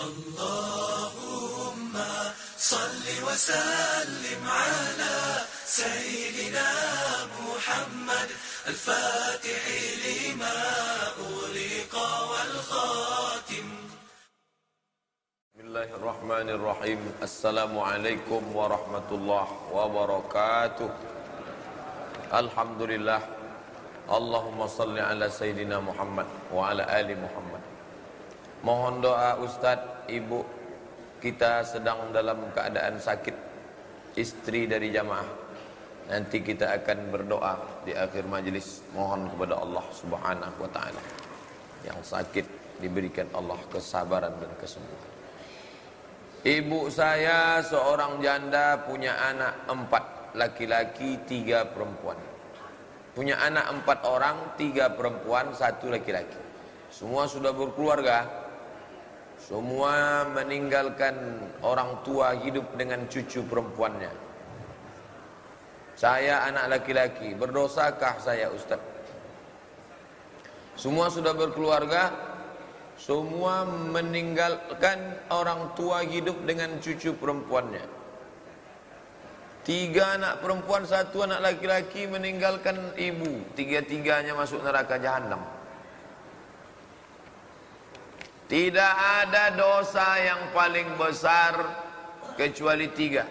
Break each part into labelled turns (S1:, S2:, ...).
S1: اللهم صل وسلم على سيدنا محمد الفاتح لما أغلق والخاتم.
S2: بسم الله الرحمن الرحيم. السلام عليكم ورحمة الله وبركاته. الحمد لله. اللهم صل على سيدنا محمد وعلى آل محمد. Mohon doa Ustadz, Ibu Kita sedang dalam keadaan sakit. Istri dari jamaah. Nanti kita akan berdoa di akhir majlis. Mohon kepada Allah subhanahu wa ta'ala Yang sakit diberikan Allah kesabaran dan kesembuhan. Ibu saya seorang janda punya anak empat Laki-laki tiga perempuan. Punya anak empat orang Tiga perempuan, satu laki-laki. Semua sudah berkeluarga semua meninggalkan orang tua hidup dengan cucu perempuannya. Saya anak laki-laki, berdosakah saya Ustaz? Semua sudah berkeluarga, semua meninggalkan orang tua hidup dengan cucu perempuannya. Tiga anak perempuan, satu anak laki-laki meninggalkan ibu. Tiga-tiganya masuk neraka jahanam. Tidak ada dosa yang paling besar kecuali tiga.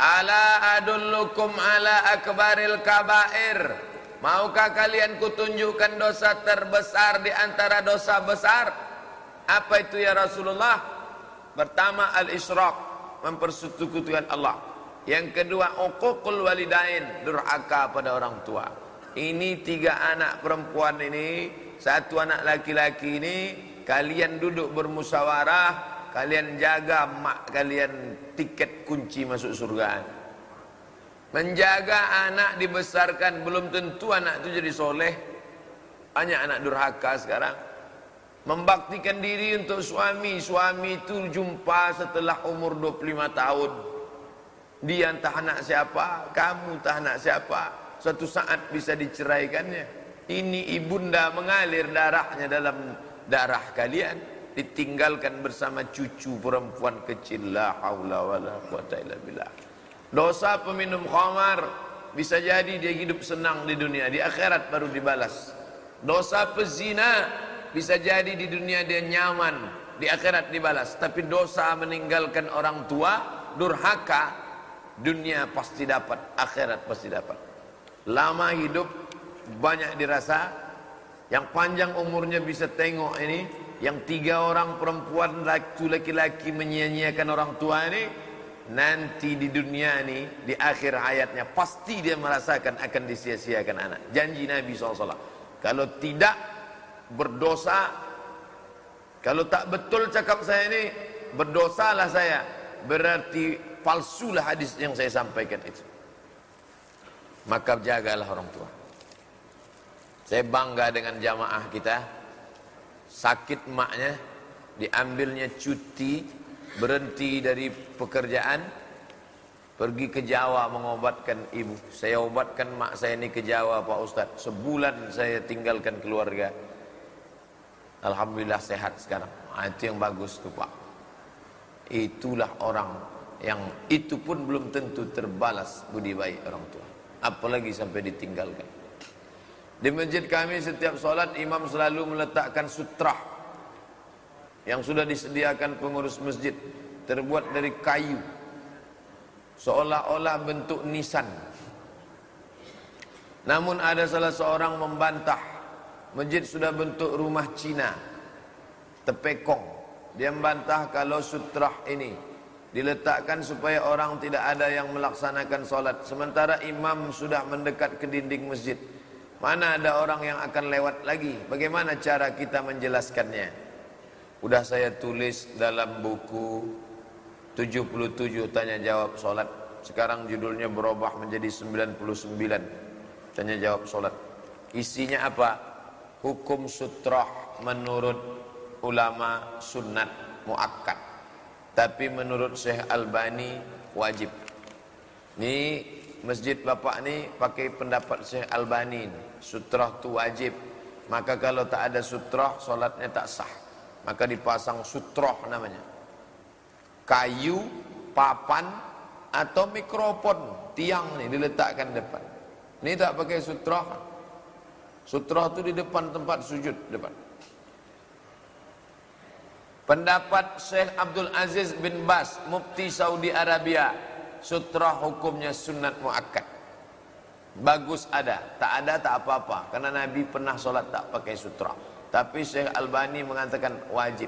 S2: Ala adullukum ala akbaril kabair. Maukah kalian kutunjukkan dosa terbesar di antara dosa besar? Apa itu ya Rasulullah? Pertama al-isyraq, mempersekutukan Allah. Yang kedua uququl walidain, durhaka pada orang tua. Ini tiga anak perempuan ini, satu anak laki-laki ini Kalian duduk bermusyawarah, kalian jaga mak kalian tiket kunci masuk surga. Menjaga anak dibesarkan belum tentu anak itu jadi soleh. Banyak anak durhaka sekarang. Membaktikan diri untuk suami. Suami itu jumpa setelah umur 25 tahun. Dia entah anak siapa, kamu entah anak siapa. Suatu saat bisa diceraikannya. Ini ibunda mengalir darahnya dalam darah kalian ditinggalkan bersama cucu perempuan kecil. La haula wala quwata illa billah. Dosa peminum khamar bisa jadi dia hidup senang di dunia di akhirat baru dibalas. Dosa pezina bisa jadi di dunia dia nyaman di akhirat dibalas. Tapi dosa meninggalkan orang tua durhaka dunia pasti dapat akhirat pasti dapat. Lama hidup banyak dirasa yang panjang umurnya bisa tengok ini yang tiga orang perempuan laki-laki menyia-nyiakan orang tua ini nanti di dunia ini di akhir hayatnya pasti dia merasakan akan disia-siakan anak. Janji Nabi SAW kalau tidak berdosa kalau tak betul cakap saya ini berdosalah saya. Berarti palsulah hadis yang saya sampaikan itu. Maka jagalah orang tua saya bangga dengan jamaah kita. Sakit maknya, diambilnya cuti, berhenti dari pekerjaan, pergi ke Jawa mengobatkan ibu. Saya obatkan mak saya ini ke Jawa Pak Ustadz. Sebulan saya tinggalkan keluarga. Alhamdulillah sehat sekarang. Nah, itu yang bagus tuh Pak. Itulah orang yang itu pun belum tentu terbalas budi baik orang tua. Apalagi sampai ditinggalkan. Di masjid kami setiap solat imam selalu meletakkan sutra yang sudah disediakan pengurus masjid terbuat dari kayu seolah-olah bentuk nisan. Namun ada salah seorang membantah masjid sudah bentuk rumah Cina tepekong. Dia membantah kalau sutra ini diletakkan supaya orang tidak ada yang melaksanakan solat sementara imam sudah mendekat ke dinding masjid. Mana ada orang yang akan lewat lagi? Bagaimana cara kita menjelaskannya? Udah saya tulis dalam buku 77 tanya jawab solat. Sekarang judulnya berubah menjadi 99 tanya jawab solat. Isinya apa? Hukum sutroh menurut ulama sunnat muakkad. Tapi menurut Syekh Albani wajib. Ini masjid bapak ni pakai pendapat Syekh Albani ni. Sutrah tu wajib. Maka kalau tak ada sutrah, solatnya tak sah. Maka dipasang sutroh namanya. Kayu, papan, atau mikrofon tiang nih diletakkan depan. Ini tak pakai sutroh. Sutroh itu di depan tempat sujud depan. Pendapat Syekh Abdul Aziz bin Bas, Mufti Saudi Arabia, sutra hukumnya sunat muakkad. Bagus ada, tak ada tak apa-apa. Karena Nabi pernah solat tak pakai sutra. Tapi Syekh Albani mengatakan wajib.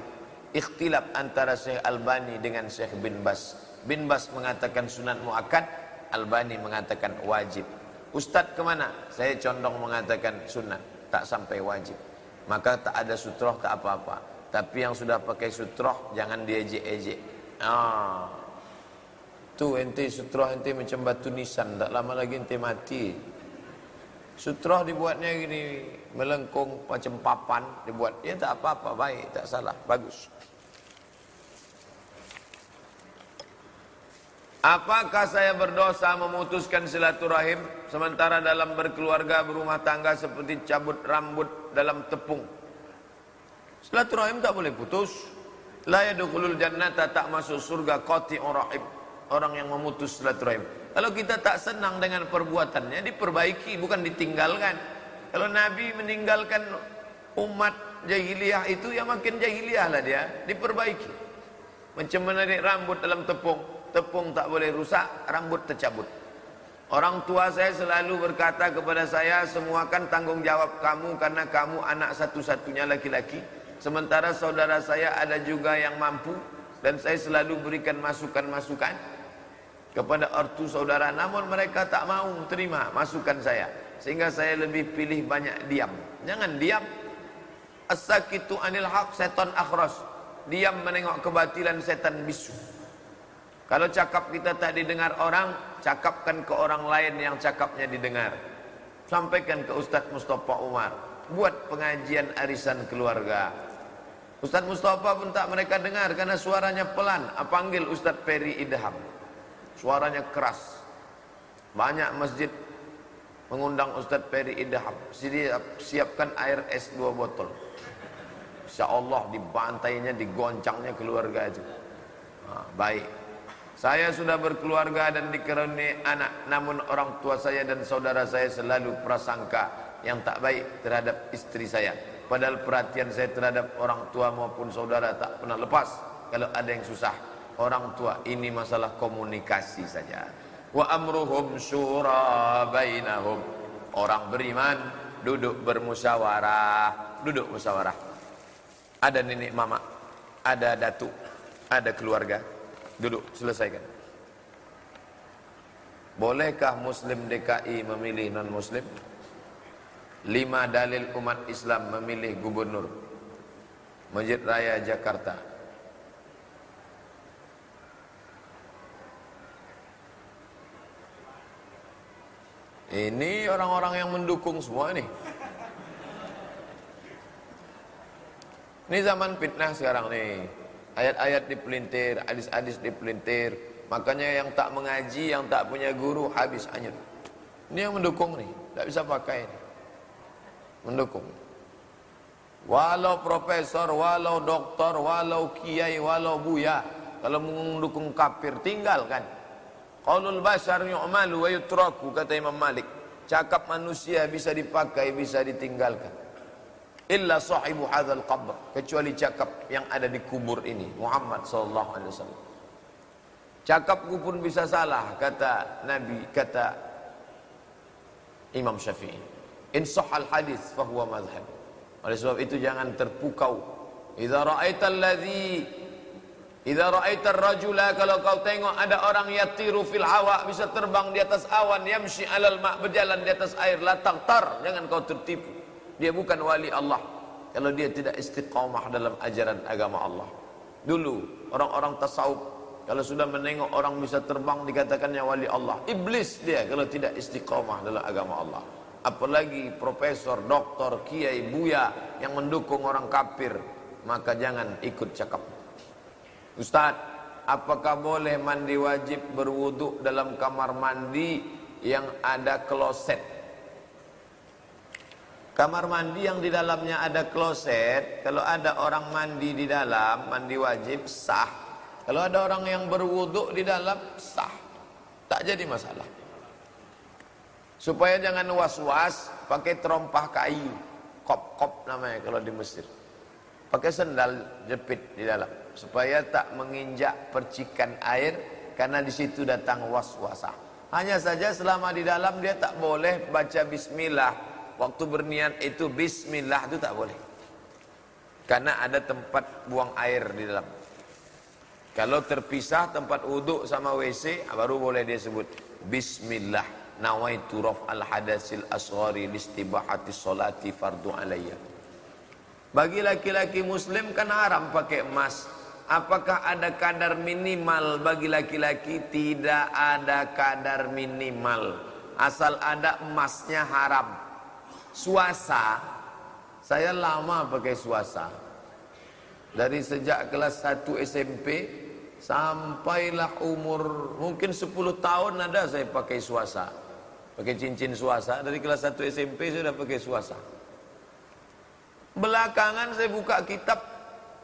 S2: Ikhtilaf antara Syekh Albani dengan Syekh bin Bas. Bin Bas mengatakan sunat muakkad, Albani mengatakan wajib. Ustadz kemana? Saya condong mengatakan sunat, tak sampai wajib. Maka tak ada sutroh tak apa-apa. Tapi yang sudah pakai sutroh jangan diejek-ejek. Ah. Tu ente sutroh ente macam batu nisan, tak lama lagi ente mati. Sutroh dibuatnya gini, melengkung macam papan dibuat. Ya tak apa-apa, baik, tak salah, bagus. Apakah saya berdosa memutuskan silaturahim sementara dalam berkeluarga berumah tangga seperti cabut rambut dalam tepung? Silaturahim tak boleh putus. La yadkhulul jannata tak masuk surga qati'ur rahim. Orang yang memutus silaturahim. Kalau kita tak senang dengan perbuatannya diperbaiki bukan ditinggalkan. Kalau Nabi meninggalkan umat jahiliyah itu ya makin jahiliyah lah dia, diperbaiki. Macam menarik rambut dalam tepung, tepung tak boleh rusak, rambut tercabut. Orang tua saya selalu berkata kepada saya, semua kan tanggung jawab kamu karena kamu anak satu-satunya laki-laki. Sementara saudara saya ada juga yang mampu dan saya selalu berikan masukan-masukan kepada ortu saudara namun mereka tak mau terima masukan saya sehingga saya lebih pilih banyak diam. Jangan diam. As-sakitu anil haq setan akhras. Diam menengok kebatilan setan bisu. Kalau cakap kita tak didengar orang, cakapkan ke orang lain yang cakapnya didengar. Sampaikan ke Ustaz Mustafa Umar. Buat pengajian arisan keluarga. Ustaz Mustafa pun tak mereka dengar karena suaranya pelan. Panggil Ustaz Peri Idham. Suaranya keras. Banyak masjid mengundang Ustaz Peri Idham. Siap, siapkan air es dua botol. Insya Allah dibantainya, digoncangnya keluarga itu. Ha, baik. Saya sudah berkeluarga dan dikeruni anak. Namun orang tua saya dan saudara saya selalu prasangka yang tak baik terhadap istri saya. Padahal perhatian saya terhadap orang tua maupun saudara tak pernah lepas. Kalau ada yang susah, orang tua ini masalah komunikasi saja. Wa amruhum syura bainahum. Orang beriman duduk bermusyawarah, duduk musyawarah. Ada nenek mama, ada datuk, ada keluarga. Duduk, selesaikan. Bolehkah Muslim DKI memilih non-Muslim? Lima dalil umat Islam memilih gubernur Masjid Raya Jakarta Ini orang-orang yang mendukung semua ini. Ini zaman fitnah sekarang nih. Ayat-ayat dipelintir, hadis-hadis dipelintir. Makanya yang tak mengaji, yang tak punya guru habis hanyut Ini yang mendukung nih, tak bisa pakai nih mendukung. Walau profesor, walau doktor, walau kiai, walau buya, kalau mendukung kafir tinggalkan. Qaulul basar yu'malu wa yutraku kata Imam Malik. Cakap manusia bisa dipakai, bisa ditinggalkan. Illa sahibu hadzal qabr, kecuali cakap yang ada di kubur ini, Muhammad sallallahu alaihi wasallam. Cakapku pun bisa salah kata Nabi, kata Imam Syafi'i. In sahal hadis fahuwa madhhab. Oleh sebab itu jangan terpukau. Idza ra'aital ladzi Idza ra'aitar rajula kalau kau tengok ada orang yatiru fil hawa bisa terbang di atas awan yamshi alal ma berjalan di atas air la taqtar jangan kau tertipu. Dia bukan wali Allah kalau dia tidak istiqamah dalam ajaran agama Allah. Dulu orang-orang tasawuf kalau sudah menengok orang bisa terbang dikatakannya wali Allah. Iblis dia kalau tidak istiqamah dalam agama Allah apalagi profesor, doktor, kiai, buya yang mendukung orang kafir, maka jangan ikut cakap. Ustaz, apakah boleh mandi wajib berwuduk dalam kamar mandi yang ada kloset? Kamar mandi yang di dalamnya ada kloset, kalau ada orang mandi di dalam, mandi wajib sah. Kalau ada orang yang berwuduk di dalam, sah. Tak jadi masalah. Supaya jangan was-was, pakai terompah kayu. Kop-kop namanya kalau di Mesir. Pakai sendal jepit di dalam. Supaya tak menginjak percikan air, karena di situ datang was-wasah. Hanya saja selama di dalam dia tak boleh baca bismillah waktu berniat itu bismillah itu tak boleh. Karena ada tempat buang air di dalam. Kalau terpisah tempat wuduk sama WC baru boleh dia sebut bismillah nawaitu al hadasil asghari listibahati salati fardu alayya. Bagi laki-laki muslim kan haram pakai emas. Apakah ada kadar minimal bagi laki-laki? Tidak ada kadar minimal. Asal ada emasnya haram. Suasa Saya lama pakai suasa Dari sejak kelas 1 SMP Sampailah umur Mungkin 10 tahun ada saya pakai suasa Pakai cincin suasa Dari kelas 1 SMP sudah pakai suasa Belakangan saya buka kitab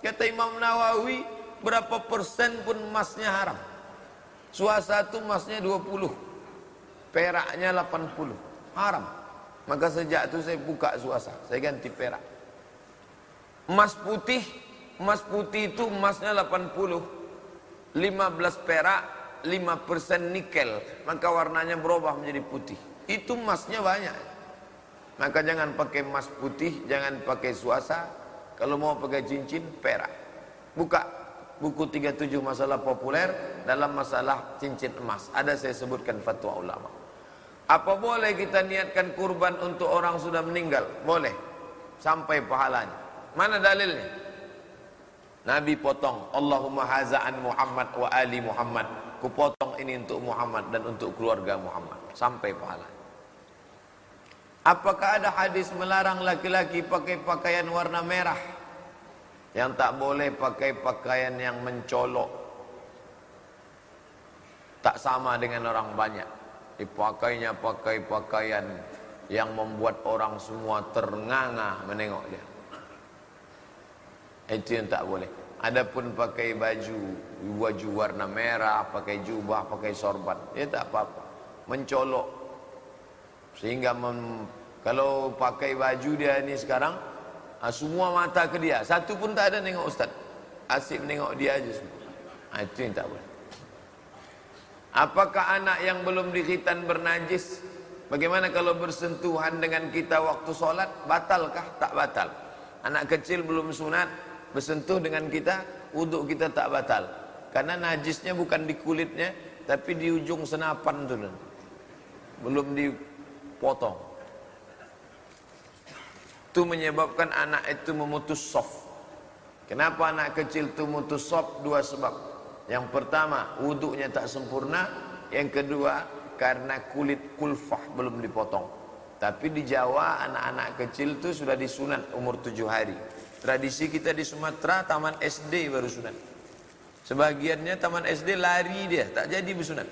S2: Kata Imam Nawawi Berapa persen pun emasnya haram Suasa itu emasnya 20 Peraknya 80 Haram Maka sejak itu saya buka suasa, saya ganti perak. Emas putih, emas putih itu emasnya 80. 15 perak, 5% nikel, maka warnanya berubah menjadi putih. Itu emasnya banyak. Maka jangan pakai emas putih, jangan pakai suasa. Kalau mau pakai cincin, perak. Buka buku 37 masalah populer dalam masalah cincin emas. Ada saya sebutkan fatwa ulama. Apa boleh kita niatkan kurban untuk orang sudah meninggal? Boleh. Sampai pahalanya. Mana dalilnya? Nabi potong. Allahumma haza'an Muhammad wa ali Muhammad. Kupotong ini untuk Muhammad dan untuk keluarga Muhammad. Sampai pahala. Apakah ada hadis melarang laki-laki pakai pakaian warna merah? Yang tak boleh pakai pakaian yang mencolok. Tak sama dengan orang banyak dipakainya pakai pakaian yang membuat orang semua ternganga menengok dia. Itu yang tak boleh. Adapun pakai baju baju warna merah, pakai jubah, pakai sorban, ya tak apa-apa. Mencolok sehingga mem, kalau pakai baju dia ini sekarang ah, semua mata ke dia. Satu pun tak ada nengok ustaz. Asyik menengok dia aja semua. Ah, itu yang tak boleh. Apakah anak yang belum dikhitan bernajis? Bagaimana kalau bersentuhan dengan kita waktu solat? Batalkah? Tak batal. Anak kecil belum sunat, bersentuh dengan kita, wuduk kita tak batal. Karena najisnya bukan di kulitnya, tapi di ujung senapan tu. Belum dipotong. Itu menyebabkan anak itu memutus soft. Kenapa anak kecil itu memutus soft? Dua sebab. Yang pertama, wuduknya tak sempurna. Yang kedua, karena kulit kulfah belum dipotong. Tapi di Jawa, anak-anak kecil itu sudah disunat umur tujuh hari. Tradisi kita di Sumatera, taman SD baru sunat. Sebagiannya taman SD lari dia, tak jadi bersunat.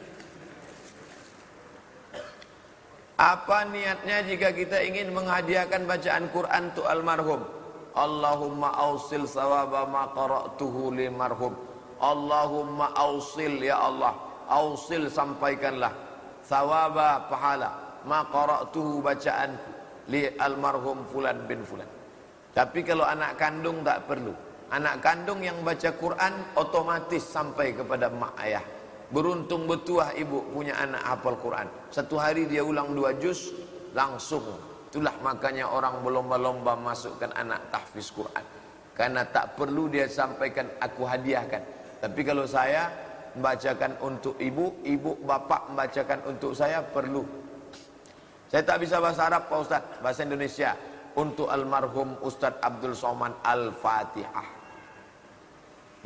S2: Apa niatnya jika kita ingin menghadiahkan bacaan Quran untuk almarhum? Allahumma ausil sawaba ma qara'tuhu li marhum. Allahumma ausil ya Allah. Ausil sampaikanlah. Sawaba pahala. Ma qara'tuhu bacaan li almarhum fulan bin fulan. Tapi kalau anak kandung tak perlu. Anak kandung yang baca Quran otomatis sampai kepada mak ayah beruntung betuah ibu punya anak hafal Quran satu hari dia ulang dua juz langsung itulah makanya orang berlomba-lomba masukkan anak tahfiz Quran karena tak perlu dia sampaikan aku hadiahkan tapi kalau saya membacakan untuk ibu, ibu bapak membacakan untuk saya perlu. Saya tak bisa bahasa Arab Pak Ustaz, bahasa Indonesia. Untuk almarhum Ustaz Abdul Somad Al-Fatihah.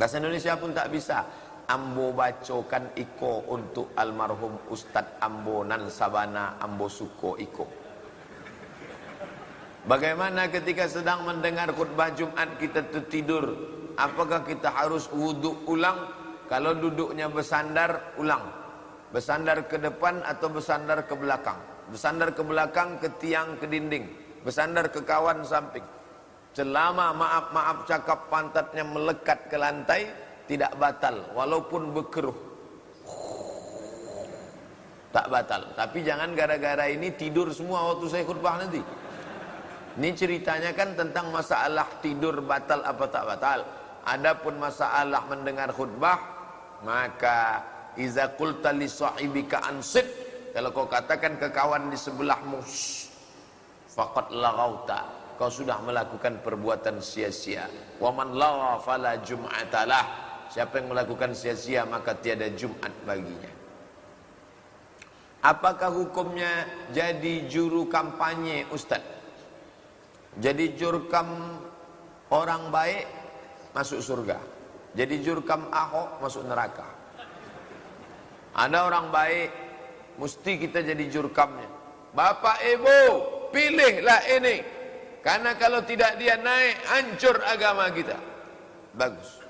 S2: Bahasa Indonesia pun tak bisa. Ambo bacokan iko untuk almarhum Ustaz Ambo Nan Sabana Ambo Suko iko. Bagaimana ketika sedang mendengar khutbah Jumat kita tertidur? Apakah kita harus wudhu ulang? Kalau duduknya bersandar ulang. Bersandar ke depan atau bersandar ke belakang? Bersandar ke belakang ke tiang ke dinding. Bersandar ke kawan samping. Selama maaf-maaf cakap pantatnya melekat ke lantai, tidak batal walaupun berkeruh. Tak batal. Tapi jangan gara-gara ini tidur semua waktu saya khutbah nanti. Ini ceritanya kan tentang masalah tidur batal apa tak batal. Adapun masalah mendengar khutbah, maka iza qulta li sahibika ansit, kalau kau katakan ke kawan di sebelahmu, faqad laghauta kau sudah melakukan perbuatan sia-sia. Wa man lawa fala jum'atalah. Siapa yang melakukan sia-sia maka tiada Jumat baginya. Apakah hukumnya jadi juru kampanye Ustaz? Jadi jurkam orang baik masuk surga. Jadi jurkam Ahok masuk neraka. Ada orang baik mesti kita jadi jurkamnya. Bapak Ibu, pilihlah ini. Karena kalau tidak dia naik, hancur agama kita. Bagus.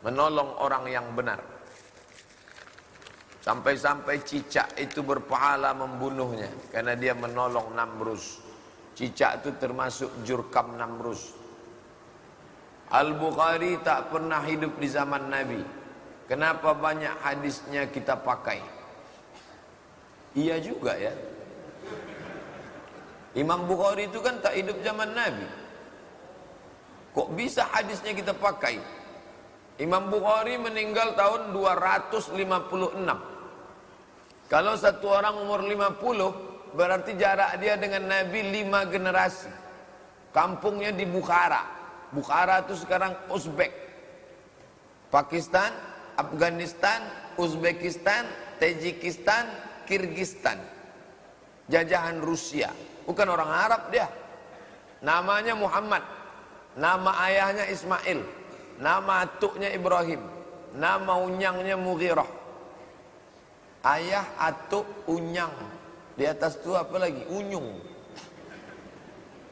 S2: Menolong orang yang benar. Sampai-sampai cicak itu berpahala membunuhnya. Karena dia menolong Namrus. Cicak itu termasuk jurkam Namrus. Al-Bukhari tak pernah hidup di zaman Nabi. Kenapa banyak hadisnya kita pakai? Iya juga ya. Imam Bukhari itu kan tak hidup zaman Nabi. Kok bisa hadisnya kita pakai? Imam Bukhari meninggal tahun 256. Kalau satu orang umur 50, berarti jarak dia dengan Nabi 5 generasi. Kampungnya di Bukhara. Bukhara itu sekarang Uzbek. Pakistan, Afghanistan, Uzbekistan, Tajikistan, Kirgistan. Jajahan Rusia. Bukan orang Arab dia. Namanya Muhammad. Nama ayahnya Ismail. Nama atuknya Ibrahim. Nama unyangnya Mughirah. Ayah, atuk, unyang. Di atas itu apa lagi? Unyung.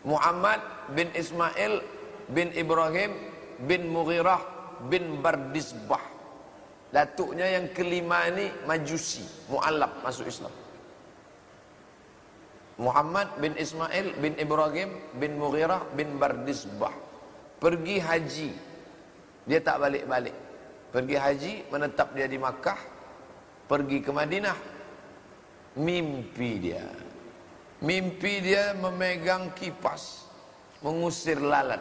S2: Muhammad bin Ismail bin Ibrahim bin Mughirah bin Bardisbah. Datuknya yang kelima ini Majusi, Mu'allab masuk Islam. Muhammad bin Ismail bin Ibrahim bin Mughirah bin Bardisbah pergi haji dia tak balik-balik. Pergi haji menetap dia di Makkah pergi ke Madinah. Mimpi dia. Mimpi dia memegang kipas mengusir lalat.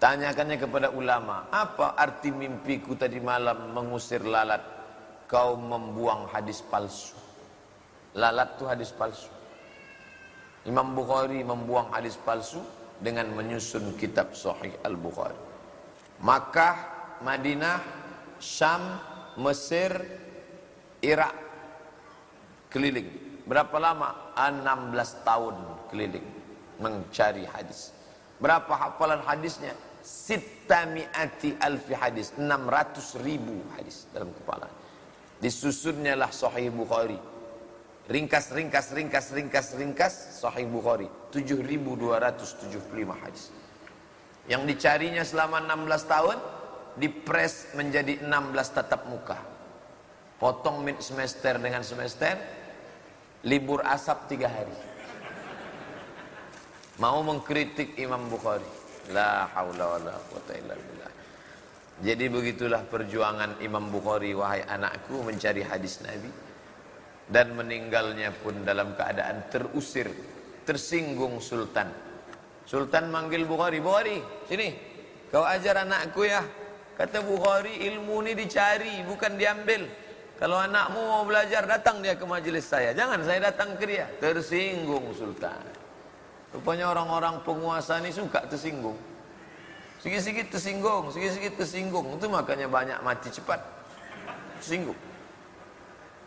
S2: Tanyakannya kepada ulama apa arti mimpiku tadi malam mengusir lalat? Kau membuang hadis palsu. Lalat itu hadis palsu. Imam Bukhari membuang hadis palsu dengan menyusun kitab Sahih Al-Bukhari. Makkah, Madinah, Syam, Mesir, Irak keliling. Berapa lama? 16 tahun keliling mencari hadis. Berapa hafalan hadisnya? Sittami'ati alfi hadis. 600 ribu hadis dalam kepala. Disusunnya lah Sahih Bukhari Ringkas, ringkas, ringkas, ringkas, ringkas Sahih Bukhari. 7275 hadis. Yang dicarinya selama 16 tahun Dipres menjadi 16 tatap muka. Potong mid semester dengan semester Libur asap 3 hari. Mau mengkritik Imam Bukhari. La haula wa la quwata illa billah. Jadi begitulah perjuangan Imam Bukhari Wahai anakku mencari hadis Nabi dan meninggalnya pun dalam keadaan terusir, tersinggung sultan. Sultan manggil Bukhari, Bukhari, sini. Kau ajar anakku ya. Kata Bukhari, ilmu ini dicari, bukan diambil. Kalau anakmu mau belajar, datang dia ke majelis saya. Jangan saya datang ke dia. Tersinggung sultan. Rupanya orang-orang penguasa ini suka tersinggung. Sikit-sikit tersinggung, sikit-sikit tersinggung. Itu makanya banyak mati cepat. Tersinggung.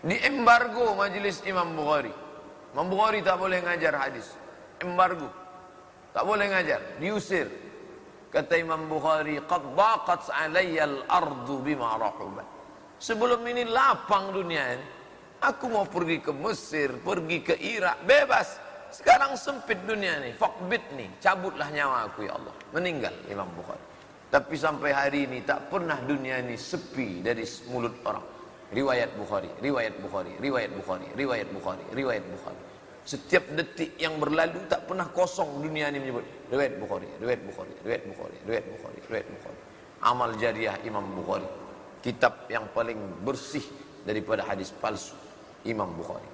S2: Di embargo majelis Imam Bukhari. Imam Bukhari tak boleh ngajar hadis. Embargo. Tak boleh ngajar, diusir. Kata Imam Bukhari, "Qad daqat al-ardu bima rahubat." Sebelum ini lapang dunia ini. Aku mau pergi ke Mesir, pergi ke Irak, bebas. Sekarang sempit dunia ini, fakbit nih, cabutlah nyawa aku ya Allah. Meninggal Imam Bukhari. Tapi sampai hari ini tak pernah dunia ini sepi dari mulut orang. Riwayat Bukhari, riwayat Bukhari, riwayat Bukhari, riwayat Bukhari, riwayat Bukhari. Setiap detik yang berlalu tak pernah kosong dunia ini menyebut riwayat Bukhari, riwayat Bukhari, riwayat Bukhari, riwayat Bukhari, riwayat Bukhari. Amal jariah Imam Bukhari. Kitab yang paling bersih daripada hadis palsu Imam Bukhari.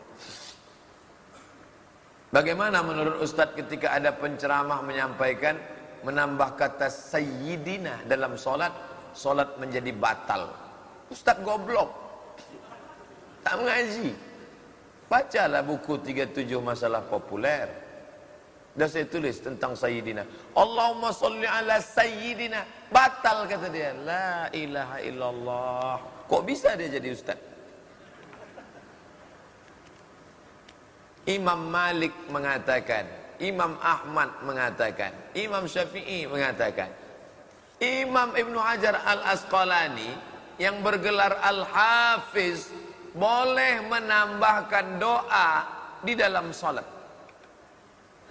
S2: Bagaimana menurut Ustadz ketika ada penceramah menyampaikan menambah kata sayyidina dalam solat, solat menjadi batal. Ustadz goblok. Tak mengaji. Bacalah buku 37 masalah populer. Dah saya tulis tentang Sayyidina. Allahumma salli ala Sayyidina. Batal kata dia. La ilaha illallah. Kok bisa dia jadi ustaz? Imam Malik mengatakan. Imam Ahmad mengatakan. Imam Syafi'i mengatakan. Imam Ibn Hajar al-Asqalani. Yang bergelar Al-Hafiz boleh menambahkan doa di dalam solat.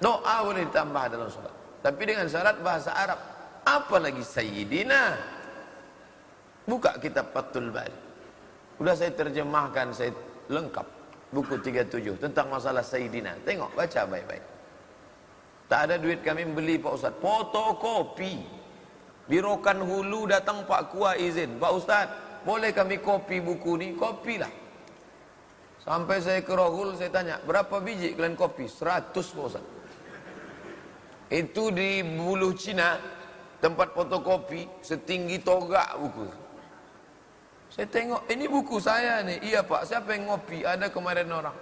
S2: Doa boleh ditambah dalam solat. Tapi dengan syarat bahasa Arab. Apalagi Sayyidina. Buka kitab Fathul Bari. Sudah saya terjemahkan, saya lengkap. Buku 37 tentang masalah Sayyidina. Tengok, baca baik-baik. Tak ada duit kami beli Pak Ustaz. Fotokopi. Birokan hulu datang Pak Kua izin. Pak Ustaz, boleh kami kopi buku ni? Kopilah. Sampai saya ke Rohul, saya tanya, berapa biji kalian kopi? 100 Pak Itu di bulu Cina, tempat fotokopi, setinggi togak buku. Saya tengok, ini buku saya nih. Iya Pak, siapa yang ngopi? Ada kemarin orang.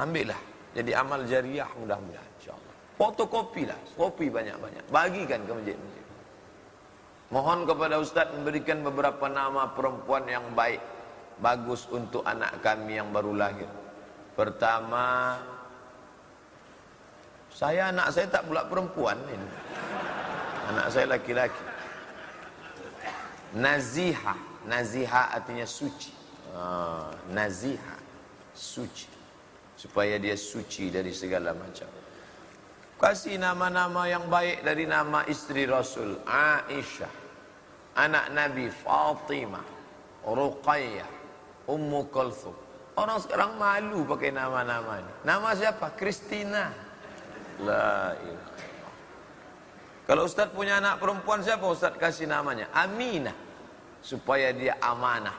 S2: Ambillah. Jadi amal jariah mudah-mudahan. InsyaAllah. Fotokopi lah. Kopi banyak-banyak. Bagikan ke masjid-masjid. Mohon kepada Ustaz memberikan beberapa nama perempuan yang baik bagus untuk anak kami yang baru lahir. Pertama, saya anak saya tak pula perempuan ini. Anak saya laki-laki. Naziha, naziha artinya suci. Ah, naziha, suci. Supaya dia suci dari segala macam. Kasih nama-nama yang baik dari nama istri Rasul Aisyah, anak Nabi Fatimah, Ruqayyah, Ummu Kulthum. Orang sekarang malu pakai nama-nama ini. Nama siapa? Kristina. La Kalau Ustaz punya anak perempuan siapa Ustaz kasih namanya? Aminah. Supaya dia amanah.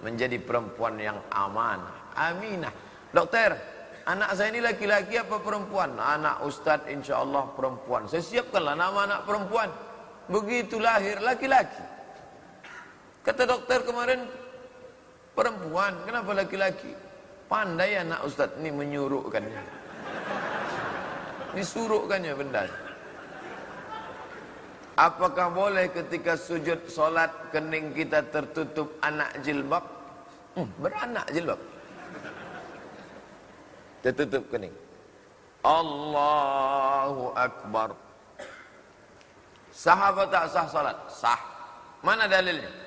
S2: Menjadi perempuan yang amanah. Aminah. Dokter, anak saya ini laki-laki apa perempuan? Anak Ustaz insya Allah perempuan. Saya siapkanlah nama anak perempuan. Begitu lahir laki-laki. Kata dokter kemarin Perempuan, kenapa laki-laki? Pandai anak ustaz ni menyuruhkannya. Disuruhkannya benda. Apakah boleh ketika sujud solat kening kita tertutup anak jilbab? Hmm, beranak jilbab. Tertutup kening. Allahu Akbar. Sahabat tak sah solat? Sah. Mana dalilnya?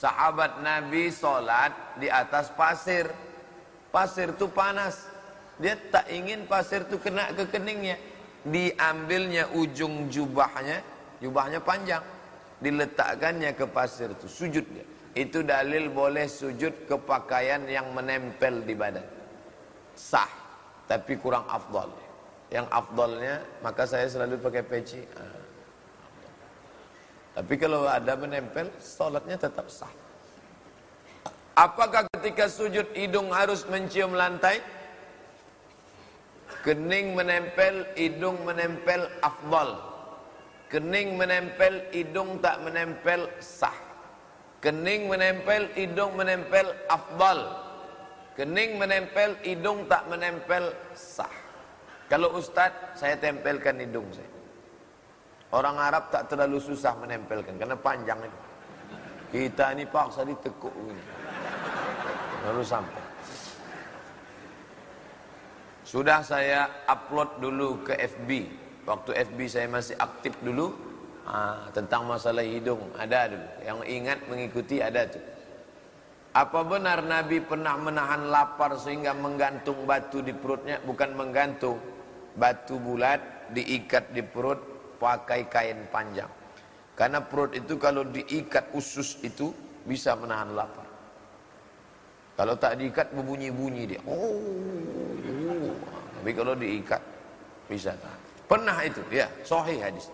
S2: Sahabat Nabi sholat di atas pasir. Pasir itu panas. Dia tak ingin pasir itu kena ke keningnya. Diambilnya ujung jubahnya. Jubahnya panjang. Diletakkannya ke pasir itu. Sujud dia. Itu dalil boleh sujud ke pakaian yang menempel di badan. Sah. Tapi kurang afdol. Yang afdolnya maka saya selalu pakai peci. Tapi kalau ada menempel, sholatnya tetap sah. Apakah ketika sujud hidung harus mencium lantai? Kening menempel, hidung menempel, afdal. Kening menempel, hidung tak menempel, sah. Kening menempel, hidung menempel, afdal. Kening menempel, hidung tak menempel, sah. Kalau ustaz, saya tempelkan hidung saya. Orang Arab tak terlalu susah menempelkan karena panjang itu. Kita ini paksa ditekuk begini. Lalu sampai. Sudah saya upload dulu ke FB. Waktu FB saya masih aktif dulu. Ah, tentang masalah hidung. Ada dulu. Yang ingat mengikuti ada tuh. Apa benar Nabi pernah menahan lapar sehingga menggantung batu di perutnya? Bukan menggantung. Batu bulat diikat di perut pakai kain panjang. Karena perut itu kalau diikat usus itu bisa menahan lapar. Kalau tak diikat berbunyi-bunyi dia. Oh, oh. Tapi kalau diikat bisa tahan. Pernah itu, ya, sahih hadis.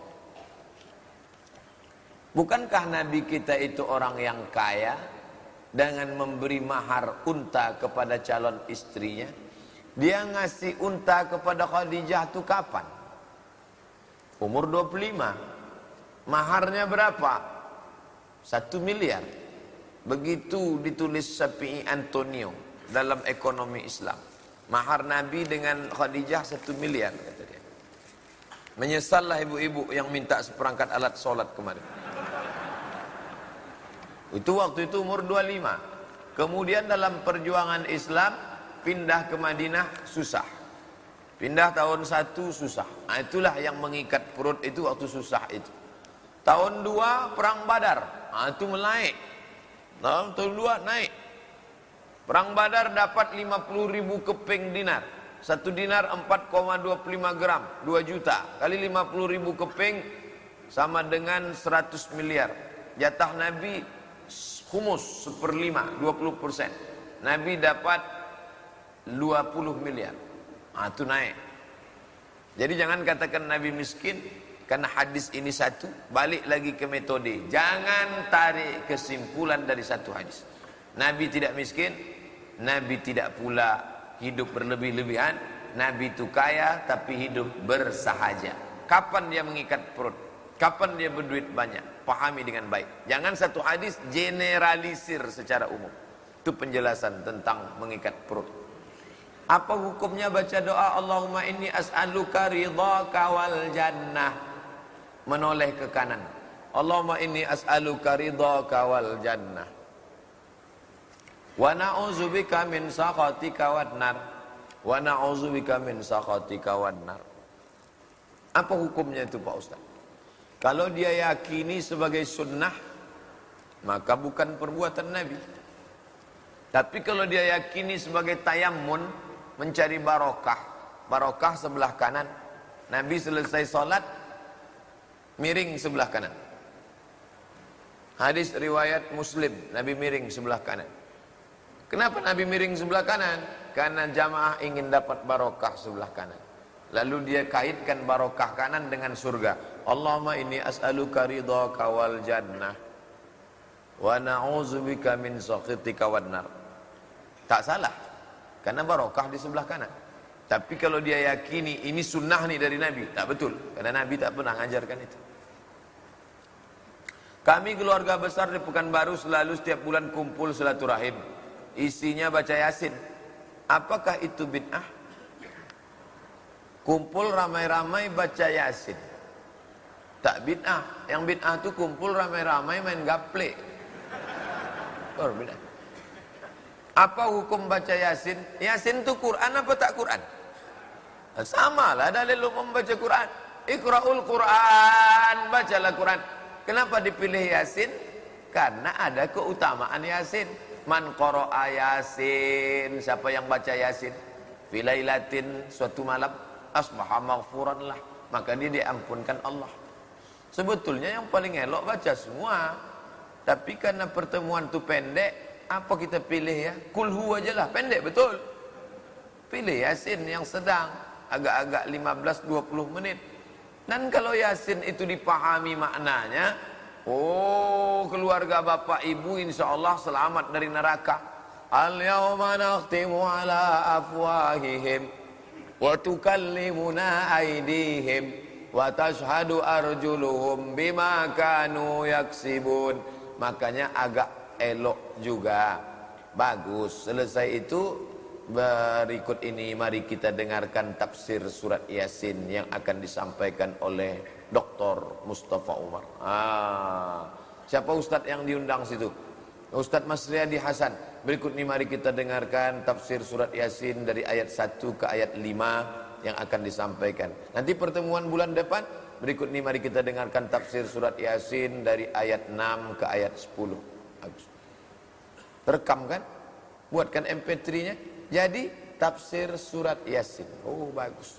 S2: Bukankah Nabi kita itu orang yang kaya dengan memberi mahar unta kepada calon istrinya? Dia ngasih unta kepada Khadijah itu kapan? Umur 25. Maharnya berapa? Satu miliar. Begitu ditulis Sapi Antonio dalam ekonomi Islam. Mahar Nabi dengan Khadijah satu miliar kata dia. Menyesallah ibu-ibu yang minta seperangkat alat solat kemarin. Itu waktu itu umur 25. Kemudian dalam perjuangan Islam pindah ke Madinah susah. Pindah tahun satu susah. Nah, itulah yang mengikat perut itu waktu susah itu. Tahun dua perang Badar. Nah, itu menaik. Tahun, tahun dua naik. Perang Badar dapat 50 ribu keping dinar. Satu dinar 4,25 gram, 2 juta. Kali 50 ribu keping sama dengan 100 miliar. Jatah Nabi humus seperlima, 20 persen. Nabi dapat 20 miliar. Nah, itu naik. Jadi jangan katakan Nabi miskin, karena hadis ini satu, balik lagi ke metode. Jangan tarik kesimpulan dari satu hadis. Nabi tidak miskin, Nabi tidak pula hidup berlebih-lebihan. Nabi itu kaya tapi hidup bersahaja. Kapan dia mengikat perut? Kapan dia berduit banyak? Pahami dengan baik. Jangan satu hadis generalisir secara umum. Itu penjelasan tentang mengikat perut. Apa hukumnya baca doa Allahumma inni as'aluka ridhaka wal jannah. Menoleh ke kanan. Allahumma inni as'aluka ridhaka wal jannah. Wa na'udzubika min sakhatika wan nar. Wa na'udzubika min sakhatika wan nar. Apa hukumnya itu Pak Ustaz? Kalau dia yakini sebagai sunnah, maka bukan perbuatan Nabi. Tapi kalau dia yakini sebagai tayamun, mencari barokah, barokah sebelah kanan. Nabi selesai solat, miring sebelah kanan. Hadis riwayat Muslim, Nabi miring sebelah kanan. Kenapa Nabi miring sebelah kanan? Karena jamaah ingin dapat barokah sebelah kanan. Lalu dia kaitkan barokah kanan dengan surga. Allahumma inni as'aluka ridhaka wal jannah wa na'udzubika min sakhitika wan nar. Tak salah. Karena barokah di sebelah kanan. Tapi kalau dia yakini ini sunnah nih dari Nabi, tak betul. Karena Nabi tak pernah mengajarkan itu. Kami keluarga besar di Pekanbaru selalu setiap bulan kumpul silaturahim. Isinya baca Yasin. Apakah itu bid'ah? Kumpul ramai-ramai baca Yasin. Tak bid'ah. Yang bid'ah itu kumpul ramai-ramai main gaple. Baru bid'ah. Apa hukum baca Yasin? Yasin itu Quran apa tak Quran? Sama lah dalil membaca Quran. Iqra'ul Quran, bacalah Quran. Kenapa dipilih Yasin? Karena ada keutamaan Yasin. Man qara'a Yasin, siapa yang baca Yasin? Filailatin suatu malam asbaha maghfuran lah, maka dia diampunkan Allah. Sebetulnya yang paling elok baca semua. Tapi karena pertemuan itu pendek, apa kita pilih ya? Kulhu aja lah, pendek betul. Pilih Yasin yang sedang, agak-agak 15-20 menit. Dan kalau Yasin itu dipahami maknanya, Oh, keluarga bapak ibu insya Allah selamat dari neraka. Al yawma nakhtimu ala afwahihim wa tukallimuna aydihim wa tashhadu arjuluhum bima kanu yaksibun. Makanya agak elok juga. Bagus. Selesai itu berikut ini mari kita dengarkan tafsir surat Yasin yang akan disampaikan oleh Dr. Mustafa Umar. Ah, siapa Ustaz yang diundang situ? Ustaz Masriadi Hasan. Berikut ini mari kita dengarkan tafsir surat Yasin dari ayat 1 ke ayat 5 yang akan disampaikan. Nanti pertemuan bulan depan, berikut ini mari kita dengarkan tafsir surat Yasin dari ayat 6 ke ayat 10. Bagus. Terekam kan? Buatkan MP3-nya. Jadi tafsir surat Yasin. Oh, bagus.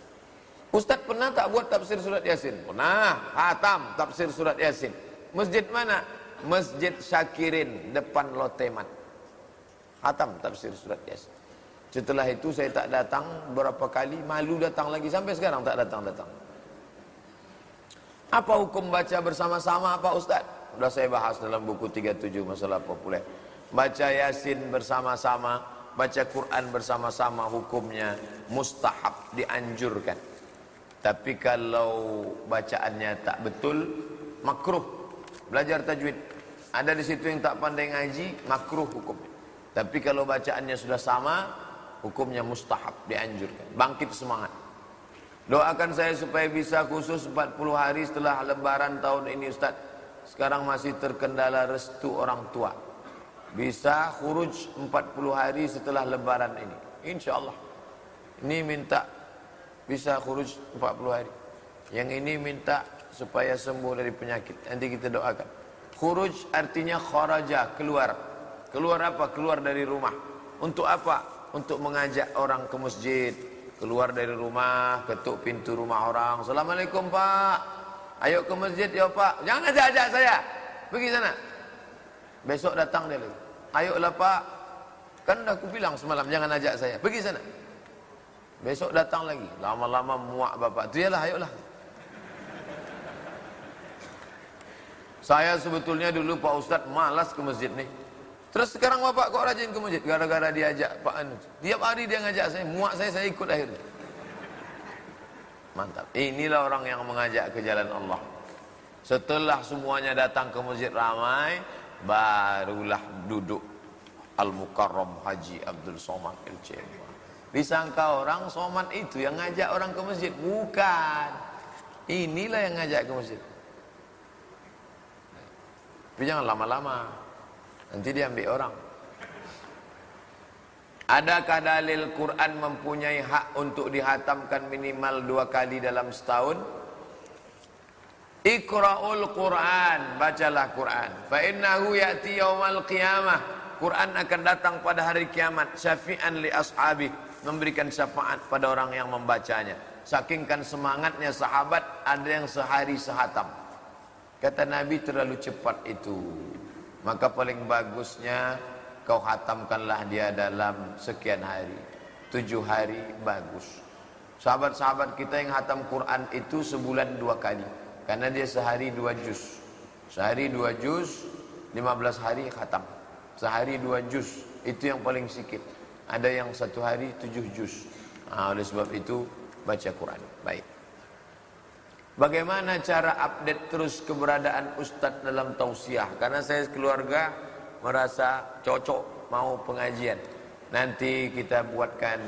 S2: Ustaz pernah tak buat tafsir surat Yasin? Pernah. Hatam tafsir surat Yasin. Masjid mana? Masjid Syakirin depan Lotemat. Hatam tafsir surat Yasin. Setelah itu saya tak datang berapa kali, malu datang lagi sampai sekarang tak datang-datang. Apa hukum baca bersama-sama Pak Ustaz? Sudah saya bahas dalam buku 37 masalah populer. Baca Yasin bersama-sama, baca Quran bersama-sama hukumnya mustahab dianjurkan. Tapi kalau bacaannya tak betul, makruh. Belajar tajwid. Ada di situ yang tak pandai ngaji, makruh hukum. Tapi kalau bacaannya sudah sama, hukumnya mustahab dianjurkan. Bangkit semangat. Doakan saya supaya bisa khusus 40 hari setelah lebaran tahun ini Ustaz. Sekarang masih terkendala restu orang tua. Bisa khuruj 40 hari setelah lebaran ini. Insya Allah. Ini minta bisa khuruj 40 hari. Yang ini minta supaya sembuh dari penyakit. Nanti kita doakan. Khuruj artinya kharaja, keluar. Keluar apa? Keluar dari rumah. Untuk apa? Untuk mengajak orang ke masjid, Keluar dari rumah, ketuk pintu rumah orang. Assalamualaikum Pak. Ayo ke masjid ya Pak. Jangan ajak-ajak saya. Pergi sana. Besok datang dia lagi. Ayolah Pak. Kan dah aku bilang semalam jangan ajak saya. Pergi sana. Besok datang lagi. Lama-lama muak bapak. Tu yalah, ayolah. Saya sebetulnya dulu Pak Ustaz malas ke masjid ni. Terus sekarang bapak kok rajin ke masjid gara-gara diajak Pak Anu. Tiap hari dia ngajak saya, muak saya saya ikut akhirnya. Mantap. Inilah orang yang mengajak ke jalan Allah. Setelah semuanya datang ke masjid ramai, barulah duduk Al-Mukarram Haji Abdul Somad LC. Disangka orang Somad itu yang ngajak orang ke masjid. Bukan. Inilah yang ngajak ke masjid. Tapi jangan lama-lama. Nanti dia ambil orang. Adakah dalil Quran mempunyai hak untuk dihatamkan minimal dua kali dalam setahun? Iqra'ul Quran, bacalah Quran. Fa innahu ya'ti yaumal qiyamah. Quran akan datang pada hari kiamat syafi'an li ashabi, memberikan syafaat pada orang yang membacanya. Sakingkan semangatnya sahabat, ada yang sehari sehatam. Kata Nabi terlalu cepat itu. Maka paling bagusnya kau hatamkanlah dia dalam sekian hari. Tujuh hari bagus. Sahabat-sahabat kita yang hatam Quran itu sebulan dua kali. Karena dia sehari dua juz. Sehari dua juz, lima belas hari khatam. Sehari dua juz, itu yang paling sikit. Ada yang satu hari tujuh juz. Nah, oleh sebab itu baca Quran. Baik. Bagaimana cara update terus keberadaan Ustadz dalam tausiah? Karena saya keluarga merasa cocok mau pengajian. Nanti kita buatkan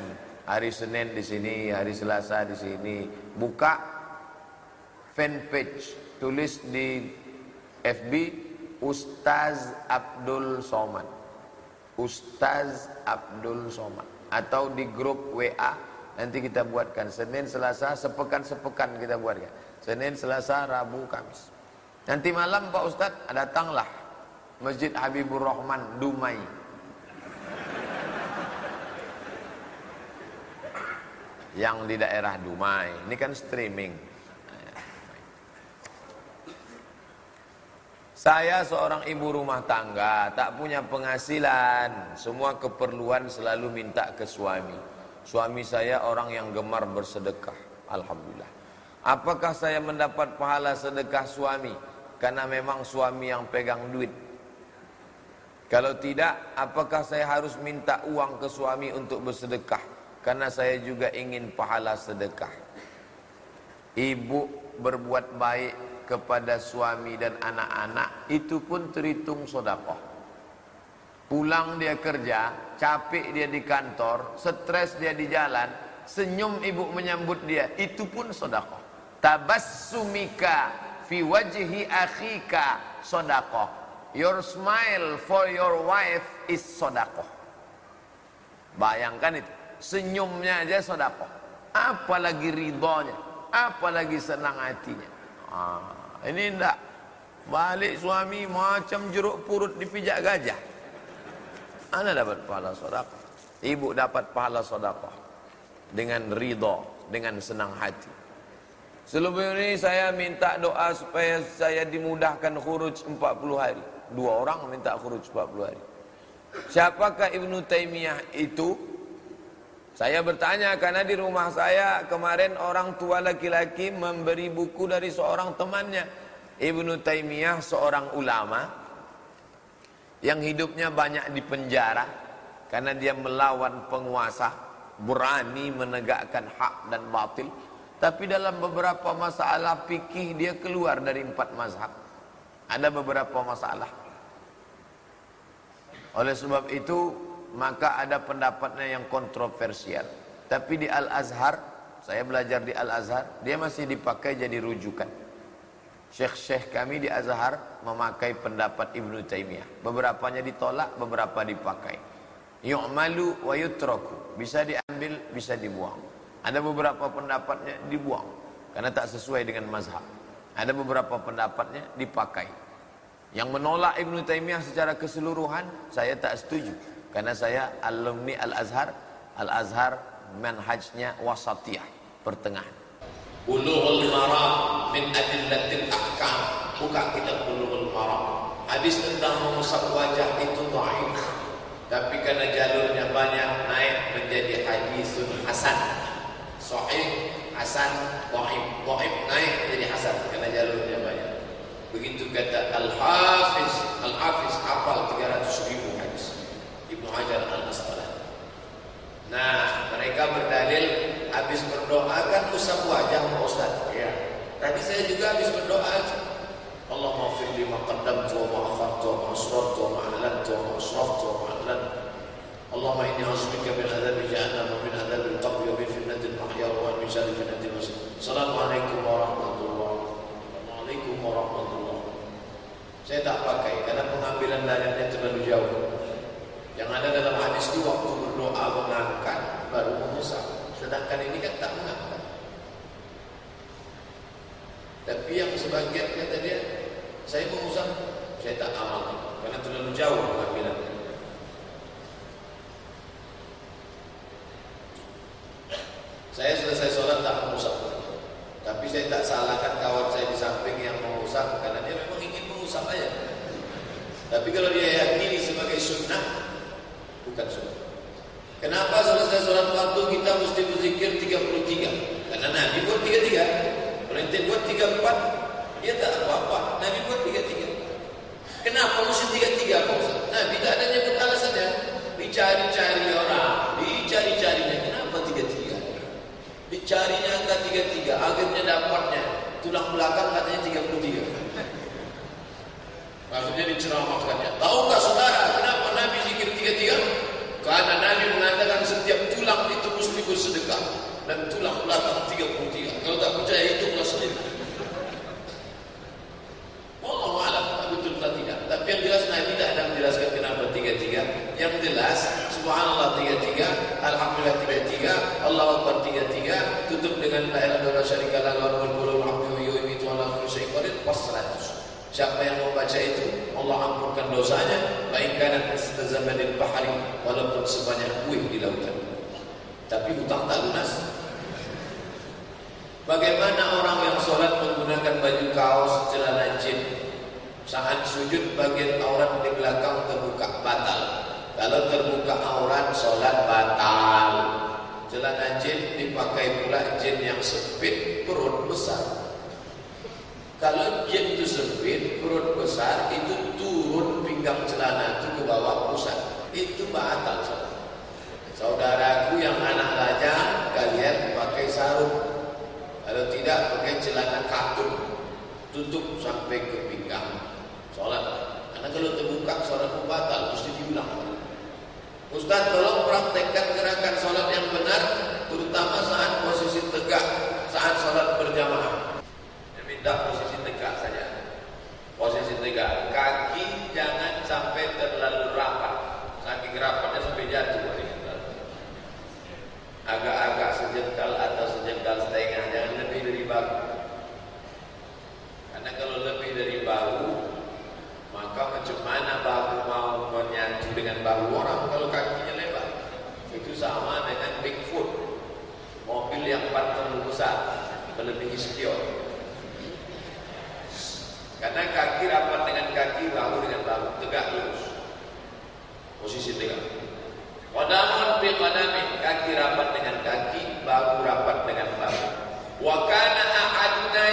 S2: hari Senin di sini, hari Selasa di sini. Buka fanpage, tulis di FB Ustaz Abdul Somad. Ustaz Abdul Somad. Atau di grup WA nanti kita buatkan Senin, Selasa, sepekan-sepekan kita buatkan. Senin, Selasa, Rabu, Kamis. Nanti malam Pak Ustaz datanglah Masjid Habibur Rahman Dumai. Yang di daerah Dumai. Ini kan streaming. Saya seorang ibu rumah tangga, tak punya penghasilan. Semua keperluan selalu minta ke suami. Suami saya orang yang gemar bersedekah. Alhamdulillah. Apakah saya mendapat pahala sedekah suami? Karena memang suami yang pegang duit. Kalau tidak, apakah saya harus minta uang ke suami untuk bersedekah? Karena saya juga ingin pahala sedekah. Ibu berbuat baik kepada suami dan anak-anak, itu pun terhitung sodakoh. Pulang dia kerja, capek dia di kantor, stres dia di jalan, senyum ibu menyambut dia, itu pun sodakoh tabassumika fi wajhi akhika sodakoh your smile for your wife is sodakoh. Bayangkan itu. Senyumnya aja sodakoh. Apalagi ridhonya? Apalagi senang hatinya? Ah, ini enggak balik suami macam jeruk purut dipijak gajah. Anda dapat pahala sodakoh. Ibu dapat pahala sodakoh. Dengan ridho dengan senang hati. Sebelum ini saya minta doa supaya saya dimudahkan khuruj 40 hari. Dua orang minta khuruj 40 hari. Siapakah Ibnu Taimiyah itu?
S3: Saya bertanya karena di rumah saya kemarin orang tua laki-laki memberi buku dari seorang temannya. Ibnu Taimiyah seorang ulama yang hidupnya banyak di penjara karena dia melawan penguasa, berani menegakkan hak dan batil. Tapi dalam beberapa masalah fikih dia keluar dari empat mazhab. Ada beberapa masalah. Oleh sebab itu maka ada pendapatnya yang kontroversial. Tapi di Al-Azhar, saya belajar di Al-Azhar, dia masih dipakai jadi rujukan. Syekh-syekh kami di Azhar memakai pendapat Ibnu Taimiyah. Beberapanya ditolak, beberapa dipakai. Yu'malu wa yutraku. Bisa diambil, bisa dibuang. Ada beberapa pendapatnya dibuang karena tak sesuai dengan mazhab. Ada beberapa pendapatnya dipakai. Yang menolak Ibnu Taimiyah secara keseluruhan saya tak setuju. Karena saya alumni Al-Azhar, Al-Azhar manhajnya wasatiyah, pertengahan.
S2: Bulughul Maram min adillatil ahkam. Buka kitab Bulughul Maram. Hadis tentang mengusap wajah itu dhaif. Tapi karena jalurnya banyak naik menjadi hadisun hasan. Sahih, hasan, dhaif. Dhaif naik menjadi hasan karena jalurnya banyak. Begitu kata Al-Hafiz, Al-Hafiz hafal 300 ribu Ibnu Hajar al-Asqalani. Nah, mereka berdalil habis berdoa kan usap wajah Pak Ustaz. Ya. Tadi saya juga habis berdoa. Allah maafir lima qadam wa ma akhart wa ma asrat wa ma alat wa ma asraf wa ma alat. Allahumma inni a'udzubika min adzabi jahannam wa min adzabil qabr wa min fitnatil mahya wa min syarri fitnatil masih. Assalamualaikum warahmatullahi wabarakatuh. warahmatullahi Saya tak pakai karena pengambilan dalilnya terlalu jauh. Yang ada dalam hadis itu waktu berdoa mengangkat baru mengusap. Sedangkan ini kan tak mengangkat. Tapi yang sebagian kata dia, saya mengusap, saya tak amal karena terlalu jauh pengambilan. Saya selesai sholat tak mengusap. Tapi saya tak salahkan kawan saya di samping yang mengusap karena dia memang ingin mengusap aja. Tapi kalau dia yakini sebagai sunnah, bukan sunnah. Kenapa selesai sholat fardu kita mesti berzikir 33? Karena Nabi buat 33. Kalau buat 34, dia tak apa-apa. Nabi buat 33. Kenapa mesti 33 Pak? Nabi tak ada nyebut alasannya. Dicari-cari orang, dicari-carinya. Kenapa 33? Dicarinya angka 33, akhirnya dapatnya tulang belakang katanya 33. Maksudnya diceramahkannya. Tahukah saudara kenapa Nabi zikir 33? Karena Nabi mengatakan setiap tulang itu mesti bersedekah dan tulang belakang 33. Kalau tak percaya hitunglah sendiri. Allah alam betul atau tidak. Tapi yang jelas Nabi tidak ada menjelaskan kenapa 33. Yang jelas Subhanallah 33, Alhamdulillah 33, Allah Akbar 33, tutup dengan la ilaha illallah syarikalah lahul mulku wa hamdu wa yuhyi wa la syai'in qadir pas 100. Siapa yang membaca itu Allah ampunkan dosanya baik kanan istazamanil bahari walaupun sebanyak buih di lautan. Tapi hutang tak lunas. Bagaimana orang yang sholat menggunakan baju kaos celana jin saat sujud bagian aurat di belakang terbuka batal. Kalau terbuka aurat sholat batal. Celana jin dipakai pula jin yang sempit perut besar. Kalau jin itu sempit, perut besar, itu turun pinggang celana itu ke bawah pusat. Itu batal. Saudaraku yang anak lajang, kalian pakai sarung. Kalau tidak, pakai celana katun. Tutup sampai ke pinggang. Sholat. Karena kalau terbuka, sholatmu batal. Mesti diulang. Ustaz, tolong praktekkan gerakan sholat yang benar. Terutama saat posisi tegak. Saat sholat berjamaah. Minta posisi tegak saja. Posisi tegak. Kaki jangan sampai terlalu rapat. Saking rapatnya sampai jatuh. Agak-agak sejengkal atau sejengkal setengah. Jangan lebih dari bahu. Karena kalau lebih dari bahu, maka macam mana bahu mau menyatu dengan bahu orang kalau kakinya lebar? Itu sama dengan Bigfoot. Mobil yang empat terlalu besar, melebihi spion. Karena kaki rapat dengan kaki, bahu dengan bahu tegak lurus. Posisi tegak. Wadamun bi qadami, kaki rapat dengan kaki, bahu rapat dengan bahu. Wa kana ahaduna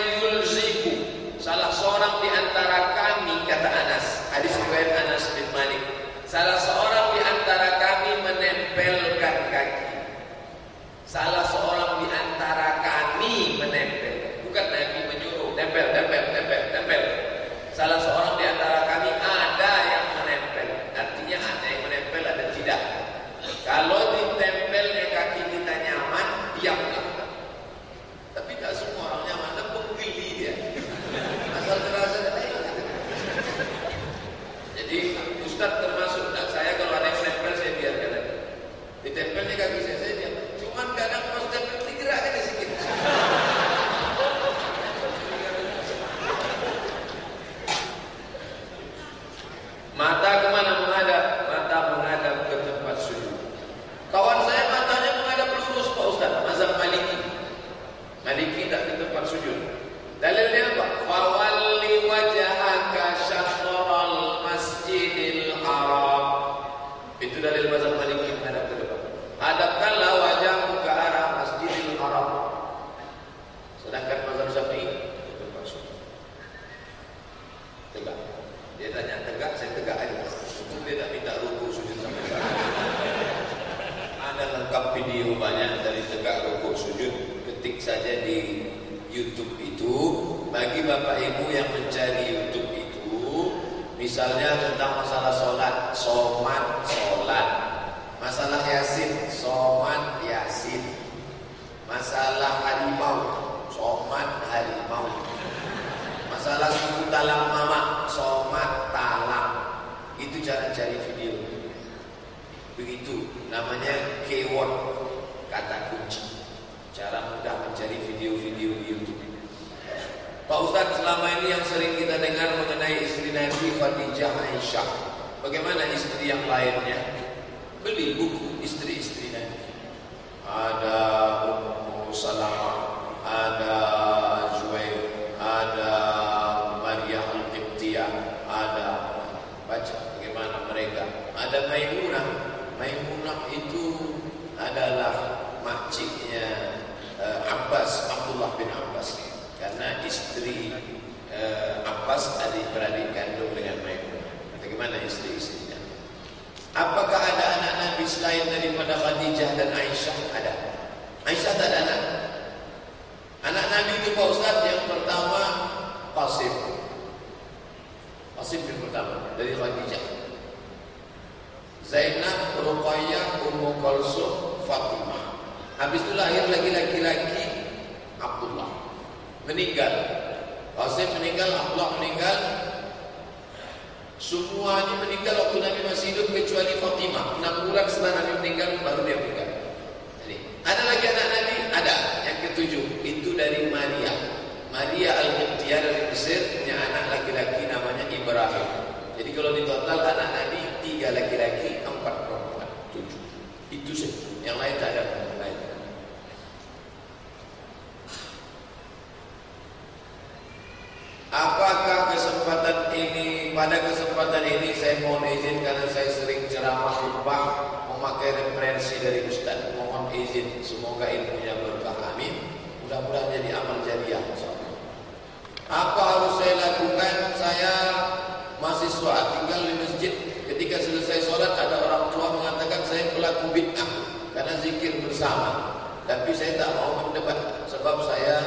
S2: berlaku bid'ah karena zikir bersama. Tapi saya tak mau mendebat sebab saya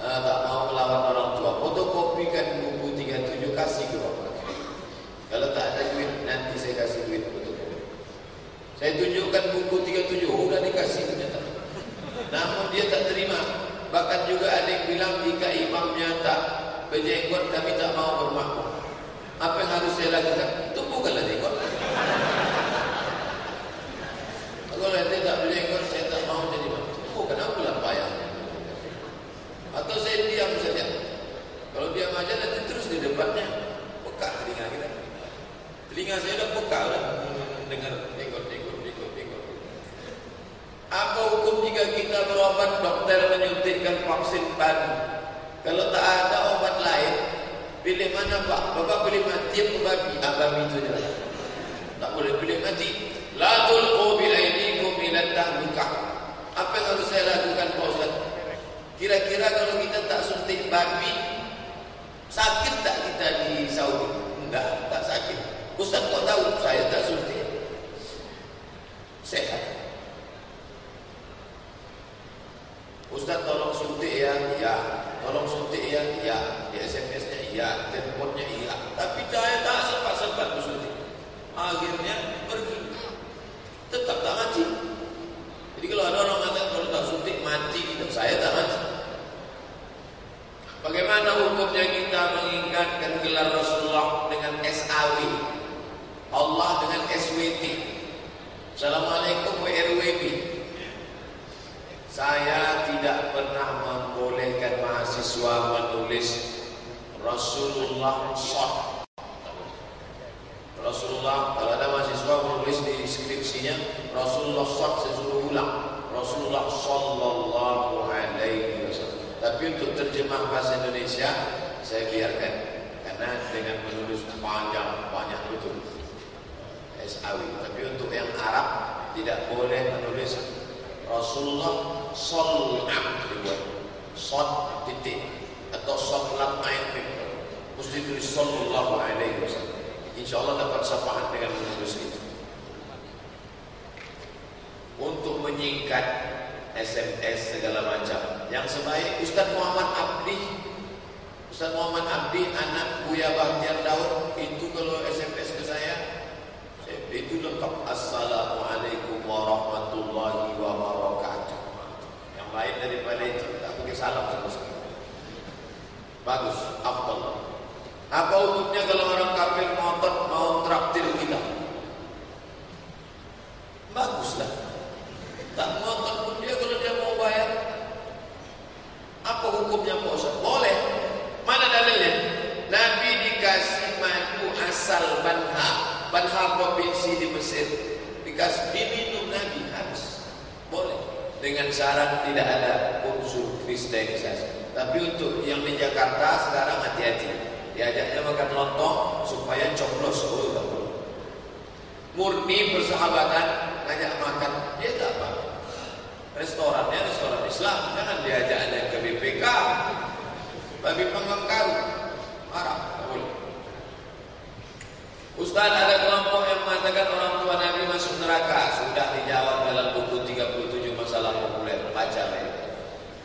S2: uh, tak mau melawan orang tua. Fotokopikan buku 37 kasih ke bapak. Kalau tak ada duit nanti saya kasih duit untuk Saya tunjukkan buku 37 sudah dikasih ternyata. Namun dia tak terima. Bahkan juga ada yang bilang jika imamnya tak berjenggot kami tak mau bermakmum. Apa yang harus saya lakukan? Itu bukanlah jenggot. Kalau dia tak boleh engkau Saya tak mau jadi mati Oh kenapa lah payah Atau saya diam saja? Kalau diam aja nanti terus di depannya. Pekat telinga kita. Telinga saya dah peka lah. Dengar ikut ikut ikut ikut. Apa hukum jika kita berobat dokter menyuntikkan vaksin baru? Kalau tak ada obat lain Pilih mana pak? Bapak pilih mati apa babi? Ah babi itu je. Tak boleh pilih mati. La tulqu bi melanda buka. Apa yang harus saya lakukan Pak Ustaz? Kira-kira kalau kita tak suntik babi, sakit tak kita di Saudi? Enggak, tak sakit. Ustaz kok tahu saya tak suntik? Sehat. Ustaz tolong suntik ya, ya. Tolong suntik ya, ya. Di SMS-nya ya, teleponnya ya. Tapi saya tak sempat-sempat suntik. Akhirnya pergi. Tetap tak ngaji. Jadi kalau ada orang mengatakan kalau tak suntik mati gitu, saya tak mati. Bagaimana hukumnya kita mengingatkan gelar Rasulullah dengan SAW Allah dengan SWT Assalamualaikum WRWB Saya tidak pernah membolehkan mahasiswa menulis Rasulullah SAW Rasulullah kalau ada mahasiswa menulis di skripsinya Rasulullah SAW saya suruh ulang. Rasulullah Sallallahu Alaihi Wasallam. Tapi untuk terjemah bahasa Indonesia saya biarkan. Karena dengan menulis panjang banyak betul. SAW. Tapi untuk yang Arab tidak boleh menulis. Rasulullah Sallam dibuat Sod titik. Atau Sod lam ain mesti tulis Sallallahu Alaihi Wasallam. Insya Allah dapat syafaat dengan menulis itu. Untuk menyingkat SMS segala macam. Yang sebaik Ustaz Muhammad Abdi Ustaz Muhammad Abdi anak Buya Bahtiar Daud itu kalau SMS ke saya itu lengkap Assalamualaikum warahmatullahi wabarakatuh. Yang lain daripada itu tak pakai salam sama sekali. Bagus, afdal. Apa hukumnya kalau orang kafir ngotot mau traktir kita? Baguslah. Tak ngotot pun dia kalau dia mau bayar. Apa hukumnya Ustaz? Boleh. Mana dalilnya? Nabi dikasih madu asal Banha. Banha provinsi di Mesir. Dikasih diminum Nabi habis. Boleh. Dengan syarat tidak ada unsur kristenisasi. Tapi untuk yang di Jakarta sekarang hati-hati. Diajaknya makan lontong supaya coblos. Oh. Murni persahabatan ngajak makan. Dia tak apa. Restorannya restoran Islam. Jangan diajak ada ke BPK. Babi panggang karu. Marah. Boleh. Ustaz ada kelompok yang mengatakan orang tua Nabi masuk neraka. Sudah dijawab dalam buku 37 masalah populer. Baca baik.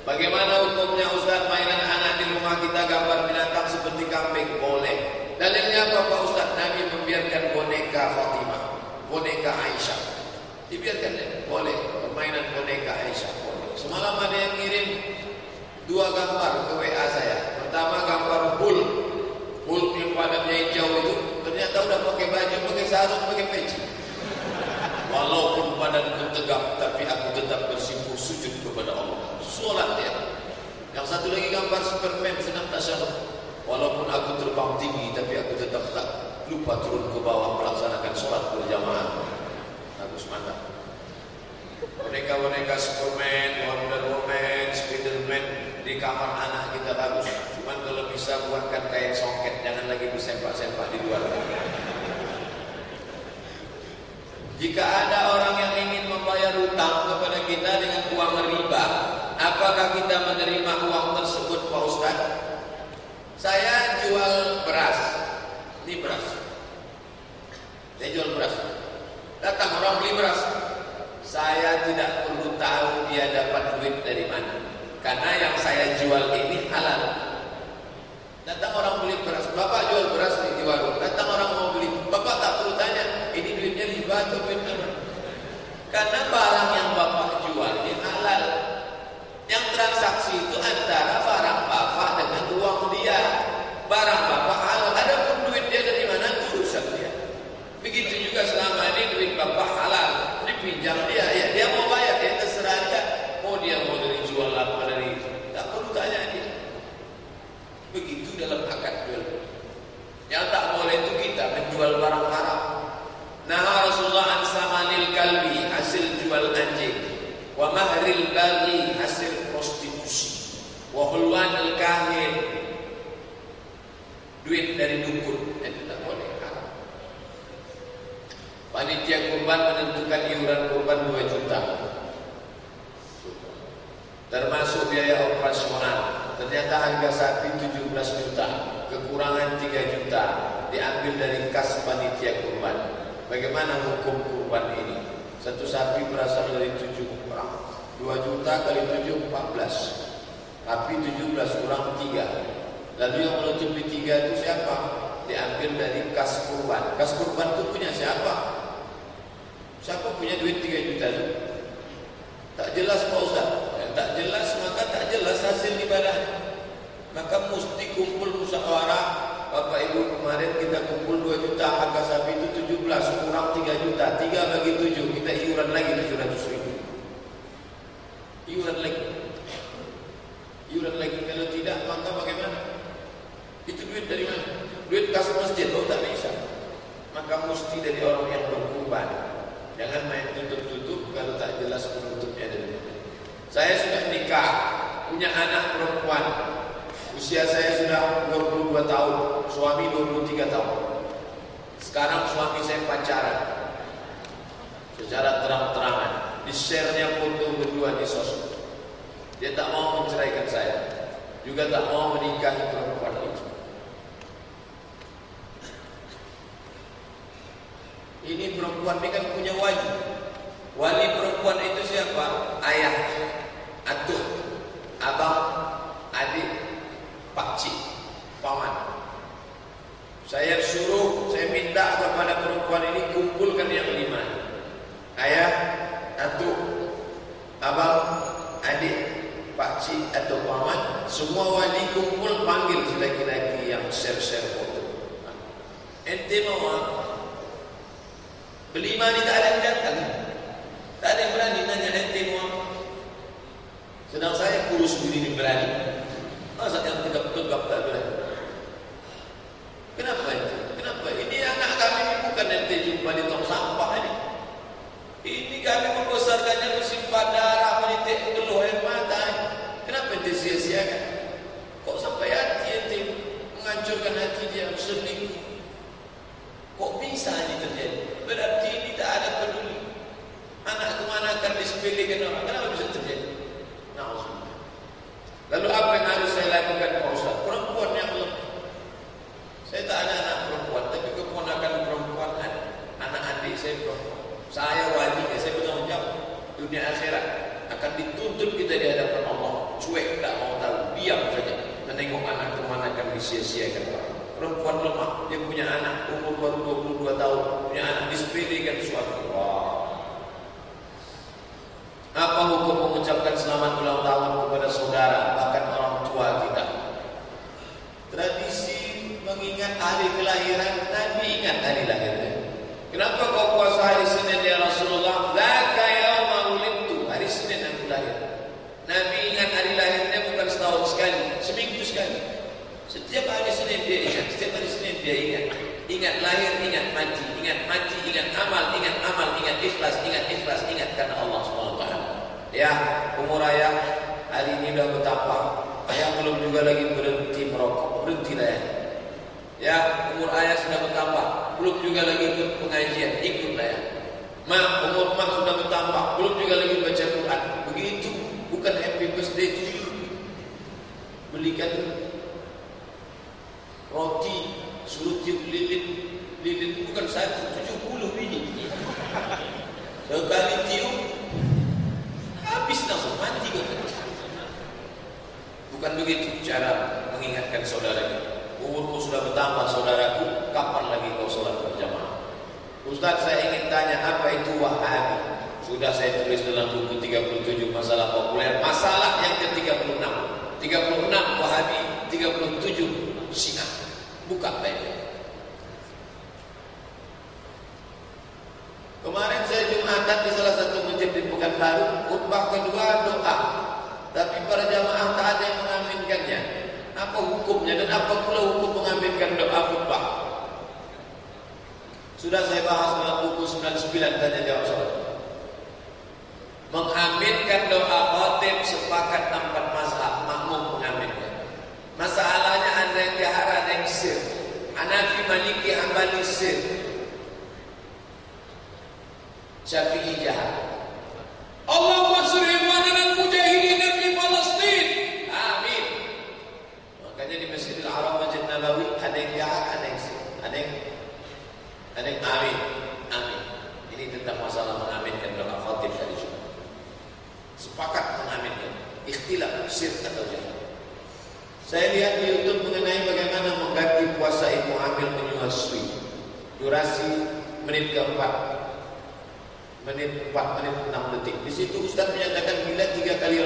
S2: Bagaimana hukumnya Ustaz mainan anak di rumah kita gambar binatang seperti kambing? Boleh. Dalilnya apa Pak Ustaz? Nabi membiarkan boneka Fatimah, boneka Aisyah. Dibiarkan ya? Boleh. Permainan boneka Aisyah. Boleh. Semalam ada yang ngirim dua gambar ke WA saya. Pertama gambar Hulk. Hulk yang badannya hijau itu. Ternyata udah pakai baju, pakai sarung, pakai peci. Walaupun badanku tegap, tapi aku tetap bersimpuh sujud kepada Allah. Solat dia. Yang satu lagi gambar Superman sedang tasyahud. Walaupun aku terbang tinggi, tapi aku tetap tak lupa turun ke bawah melaksanakan solat berjamaah. Bagus mantap. Boneka-boneka Superman, Wonder Woman, Spiderman di kamar anak kita bagus. Cuman kalau bisa buatkan kain songket, jangan lagi disempak-sempak di luar. Jika ada orang yang ingin membayar hutang kepada kita dengan uang riba, apakah kita menerima uang tersebut Pak Ustaz? Saya jual beras. Ini beras. Saya jual beras. Datang orang beli beras. Saya tidak perlu tahu dia dapat duit dari mana. Karena yang saya jual ini halal. Datang orang beli beras. Bapak jual beras di warung. Datang orang mau beli. Bapak tak perlu tanya. Ini duitnya riba atau duit? Karena barang yang bapak jual ini halal. Yang transaksi itu antara barang bapak dengan uang dia. Barang bapak halal. Ada pun duit dia dari mana? Itu urusan dia. Begitu juga selama ini duit bapak halal. Dipinjam dia. Ya, dia mau bayar. Dia terserah dia. Mau dia mau dari jual apa dari tak perlu tanya dia. Begitu dalam akad jual. Yang tak boleh itu kita menjual barang haram. Nah Rasulullah an samanil kalbi hasil jual anjing. Wa mahril bagi hasil prostitusi. Wa hulwanil kahin duit dari dukun itu tak boleh haram. Panitia kurban menentukan iuran kurban 2 juta. termasuk biaya operasional. Ternyata harga sapi 17 juta, kekurangan 3 juta diambil dari kas panitia kurban. Bagaimana hukum kurban ini? Satu sapi berasal dari 7 orang. 2 juta kali 7 14. Tapi 17 kurang 3. Lalu yang menutupi 3 itu siapa? Diambil dari kas kurban. Kas kurban itu punya siapa? Siapa punya duit 3 juta itu? Tak jelas Pak Ustaz. Yang tak jelas maka tak jelas hasil ibadah. Maka mesti kumpul musyawarah. Bapak Ibu kemarin kita kumpul 2 juta harga sapi itu 17 kurang 3 juta. 3 bagi 7 kita iuran lagi 700 ribu. Iuran lagi. Iuran lagi kalau tidak maka bagaimana? Itu duit dari mana? Duit kas masjid oh tak bisa. Maka mesti dari orang yang berkurban. Jangan main tutup-tutup kalau tak jelas penutupnya dari Saya sudah nikah, punya anak perempuan. Usia saya sudah 22 tahun, suami 23 tahun. Sekarang suami saya pacaran. Secara terang-terangan, di-share-nya foto berdua di sosmed. Dia tak mau menceraikan saya, juga tak mau menikahi perempuan itu. Ini perempuan ini kan punya wali. Wali perempuan itu siapa? Ayah, atuk, abang, adik, pakcik, paman. Saya suruh, saya minta kepada perempuan ini kumpulkan yang lima. Ayah, atuk, abang, adik, pakcik atau paman, semua wali kumpul panggil laki-laki yang share-share foto. Ente mau apa? Beli ni tak ada yang datang. Tak ada yang berani nanya ente mau apa. Sedang saya kurus begini berani. Masa yang tegap-tegap tak berani. Kenapa itu? Kenapa? Ini anak kami bukan ente jumpa di tong sampah ini. Ini kami membesarkannya bersimpan darah, menitik geluh air mata. Kenapa ente sia-siakan? Kok sampai hati ente menghancurkan hati dia selingkuh? Kok bisa ini terjadi? Berarti ini tak ada peduli. Anak kemana akan disepelekan orang? Kenapa bisa terjadi? Nah, Lalu apa yang harus saya lakukan? Perempuan yang lemah.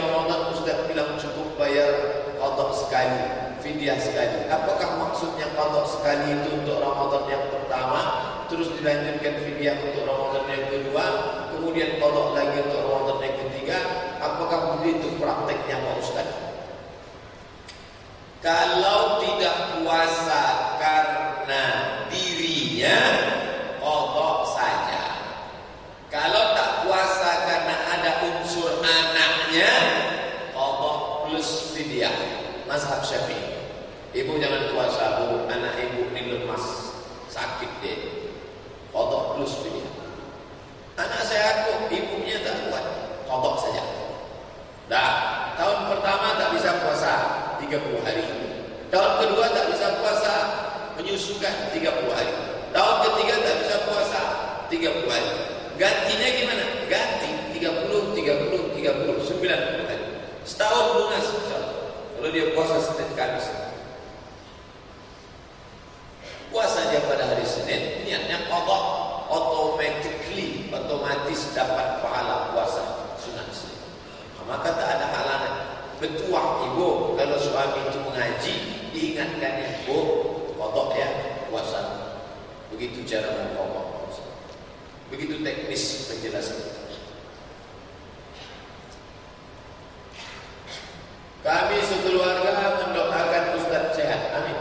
S2: Ramadan Ustaz bilang cukup bayar kodok sekali, fidyah sekali. Apakah maksudnya kodok sekali itu untuk Ramadan yang pertama, terus dilanjutkan fidyah untuk Ramadan yang kedua, kemudian kodok lagi untuk Ramadan yang ketiga? Apakah begitu prakteknya Pak Ustaz? Kalau tidak puasa karena dirinya, kodok saja. Kalau tak puasa karena ada unsur anaknya, kodok plus fidyah. Mazhab Syafi'i. Ibu jangan puasa, bu. Anak ibu ini lemas, sakit deh. Kodok plus fidyah. Anak saya kok ibunya tak kuat, kodok saja. Dah, tahun pertama tak bisa puasa 30 hari. Tahun kedua tak bisa puasa menyusukan 30 hari. Tahun ketiga tak bisa puasa 30 hari. Gantinya gimana? Ganti 30 30 30 90 hari. Setahun lunas Kalau dia puasa setiap Kamis. Puasa dia pada hari Senin, niatnya qada automatically otomatis dapat pahala puasa sunat Senin. Maka tak ada halangan. Betuah ibu kalau suami itu mengaji, diingatkan ibu kodok ya puasa. Begitu cara puasa. Begitu teknis penjelasan. Kami sekeluarga mendoakan Ustaz sehat. Amin.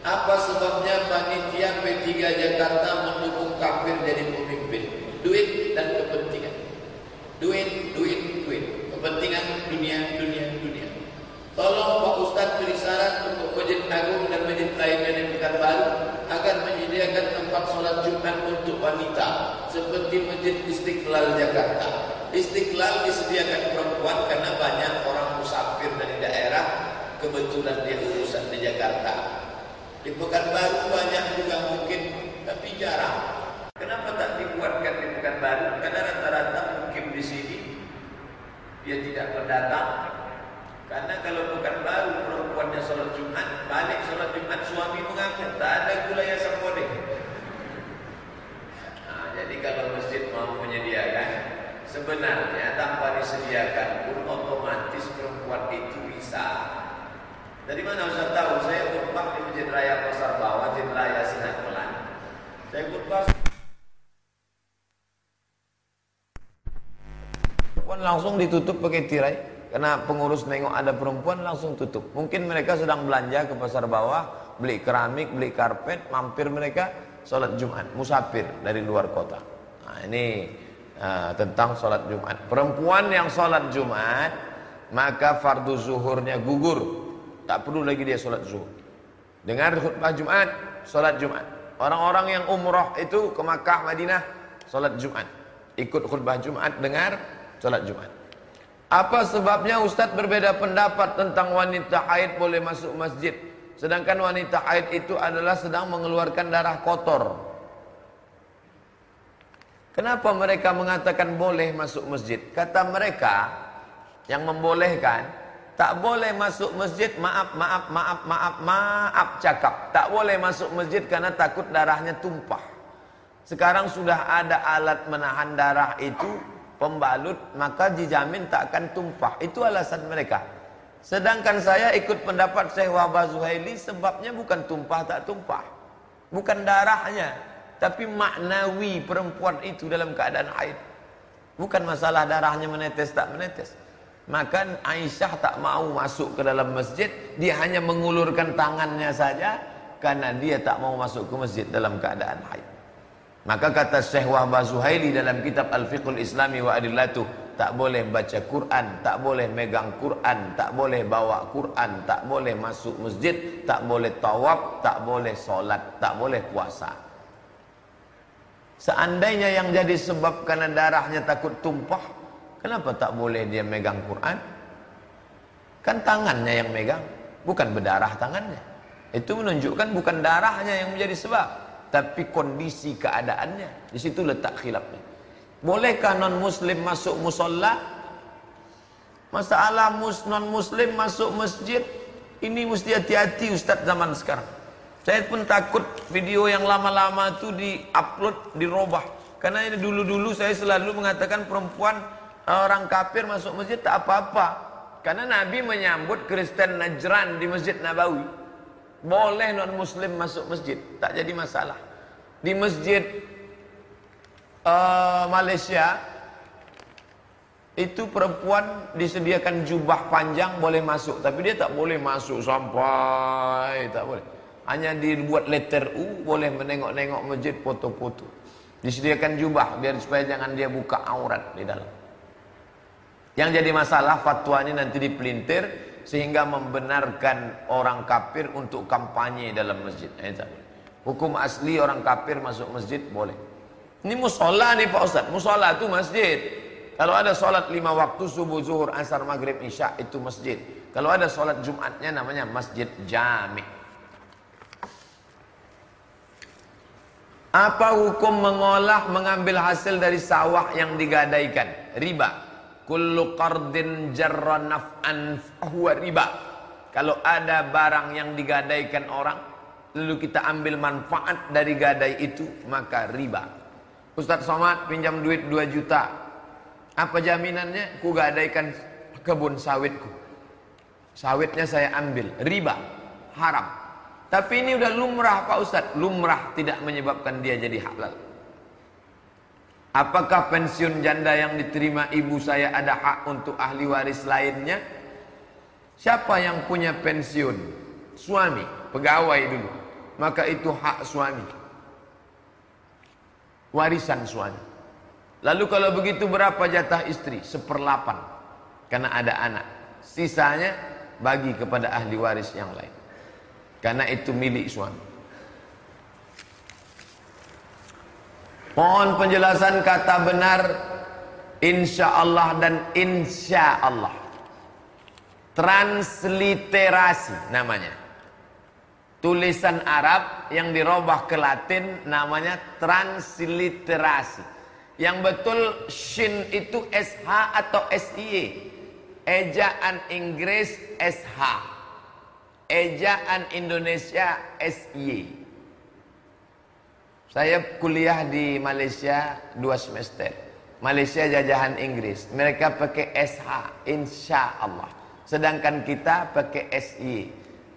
S2: Apa sebabnya panitia P3 Jakarta mendukung kafir jadi pemimpin? Duit dan kepentingan. Duit, duit, duit. Kepentingan dunia, dunia, dunia. Tolong Pak Ustaz beri syarat untuk Masjid Agung dan masjid lainnya di Pekanbaru agar menyediakan tempat sholat Jumat untuk wanita seperti Masjid Istiqlal Jakarta. Istiqlal disediakan perempuan karena banyak orang musafir daerah kebetulan dia urusan di Jakarta. Di Pekanbaru banyak juga mungkin tapi jarang. Kenapa tak dibuatkan di Pekanbaru? Karena rata-rata mungkin di sini dia tidak berdatang karena kalau bukan baru perempuannya sholat Jumat balik sholat Jumat suami mengaku tak ada gula yang sempurna nah, jadi kalau masjid mau menyediakan sebenarnya tanpa disediakan pun otomatis perempuan itu bisa. Dari mana Ustaz tahu? Saya khutbah di Masjid Raya Pasar Bawah Masjid Raya Sinar Pelan saya khutbah.
S4: Perempuan langsung ditutup pakai tirai. Karena pengurus nengok ada perempuan langsung tutup. Mungkin mereka sedang belanja ke pasar bawah beli keramik beli karpet mampir mereka sholat jumat musafir dari luar kota. Nah ini tentang sholat jumat perempuan yang sholat jumat maka fardu zuhurnya gugur tak perlu lagi dia sholat zuhur dengar khutbah jumat sholat jumat orang-orang yang umroh itu ke Makkah Madinah sholat jumat ikut khutbah jumat dengar sholat Jumat. Apa sebabnya Ustadz berbeda pendapat tentang wanita haid boleh masuk masjid. Sedangkan wanita haid itu adalah sedang mengeluarkan darah kotor. Kenapa mereka mengatakan boleh masuk masjid? Kata mereka yang membolehkan, tak boleh masuk masjid, maaf, maaf, maaf, maaf, maaf cakap. Tak boleh masuk masjid karena takut darahnya tumpah. Sekarang sudah ada alat menahan darah itu pembalut maka dijamin tak akan tumpah. Itu alasan mereka. Sedangkan saya ikut pendapat Syekh Wahbah Zuhaili sebabnya bukan tumpah tak tumpah. Bukan darahnya, tapi maknawi perempuan itu dalam keadaan haid. Bukan masalah darahnya menetes tak menetes. Maka Aisyah tak mau masuk ke dalam masjid, dia hanya mengulurkan tangannya saja karena dia tak mau masuk ke masjid dalam keadaan haid. Maka kata Syekh Wahbah Zuhaili dalam kitab Al-Fiqhul Islami wa Adillatu, tak boleh baca Quran, tak boleh megang Quran, tak boleh bawa Quran, tak boleh masuk masjid, tak boleh tawaf, tak boleh solat, tak boleh puasa. Seandainya yang jadi sebab karena darahnya takut tumpah, kenapa tak boleh dia megang Quran? Kan tangannya yang megang, bukan berdarah tangannya. Itu menunjukkan bukan darahnya yang menjadi sebab
S2: tapi kondisi keadaannya. Di situ letak khilafnya. Bolehkah non muslim masuk musola? Masalah mus non muslim masuk masjid ini mesti hati-hati Ustaz zaman sekarang. Saya pun takut video yang lama-lama itu di-upload, dirobah. Karena ini dulu-dulu saya selalu mengatakan perempuan orang kafir masuk masjid tak apa-apa. Karena Nabi menyambut Kristen Najran di Masjid Nabawi. Boleh non muslim masuk masjid, tak jadi masalah. Di masjid uh, Malaysia itu perempuan disediakan jubah panjang boleh masuk, tapi dia tak boleh masuk sampai tak boleh. Hanya dibuat letter U boleh menengok-nengok masjid foto-foto. Disediakan jubah biar supaya jangan dia buka aurat di dalam. Yang jadi masalah fatwa ini nanti dipelintir sehingga membenarkan orang kafir untuk kampanye dalam masjid. Hukum asli orang kafir masuk masjid boleh. Ini musola nih Pak Ustaz. Musola itu masjid. Kalau ada sholat lima waktu subuh, zuhur, asar, maghrib, isya itu masjid. Kalau ada sholat Jumatnya namanya masjid jami. Apa hukum mengolah mengambil hasil dari sawah yang digadaikan? Riba. Kullu qardin jarra naf'an huwa riba. Kalau ada barang yang digadaikan orang, lalu kita ambil manfaat dari gadai itu, maka riba. Ustaz Somad pinjam duit 2 juta. Apa jaminannya? Ku gadaikan kebun sawitku. Sawitnya saya ambil, riba, haram. Tapi ini udah lumrah Pak Ustaz, lumrah tidak menyebabkan dia jadi halal. Apakah pensiun janda yang diterima ibu saya ada hak untuk ahli waris lainnya? Siapa yang punya pensiun? Suami, pegawai dulu. Maka itu hak suami. Warisan suami. Lalu kalau begitu berapa jatah istri? Seperlapan. Karena ada anak. Sisanya bagi kepada ahli waris yang lain. Karena itu milik suami. Mohon penjelasan kata benar insya Allah dan insya Allah. Transliterasi namanya. Tulisan Arab yang dirubah ke Latin namanya transliterasi. Yang betul shin itu SH atau SIY. Ejaan Inggris SH. Ejaan Indonesia SY. Saya kuliah di Malaysia dua semester. Malaysia jajahan Inggris. Mereka pakai SH, insya Allah. Sedangkan kita pakai SY.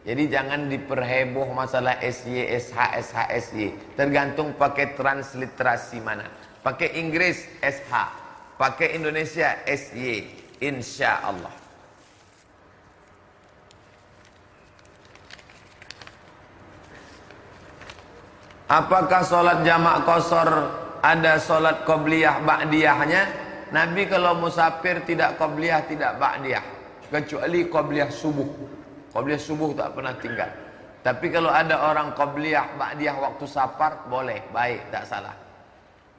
S2: Jadi jangan diperheboh masalah SY, SH, SH, SY. Tergantung pakai transliterasi mana. Pakai Inggris SH, pakai Indonesia SY, insya Allah. Apakah solat jamak kosor ada solat qobliyah ba'diyahnya? Nabi kalau musafir tidak qobliyah tidak ba'diyah. Kecuali qobliyah subuh. Qobliyah subuh tak pernah tinggal. Tapi kalau ada orang qobliyah ba'diyah waktu safar boleh, baik, tak salah.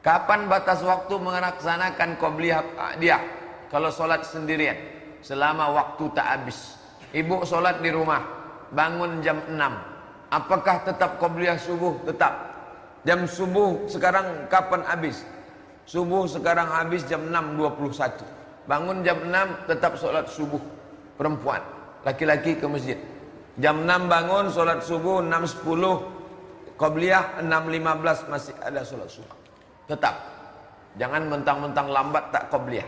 S2: Kapan batas waktu melaksanakan qobliyah ba'diyah? Kalau solat sendirian, selama waktu tak habis. Ibu solat di rumah, bangun jam 6 Apakah tetap qobliyah subuh? Tetap. Jam subuh sekarang kapan habis? Subuh sekarang habis jam 6.21. Bangun jam 6 tetap solat subuh. Perempuan. Laki-laki ke masjid. Jam 6 bangun solat subuh 6.10. Qobliyah 6.15 masih ada solat subuh. Tetap. Jangan mentang-mentang lambat tak qobliyah.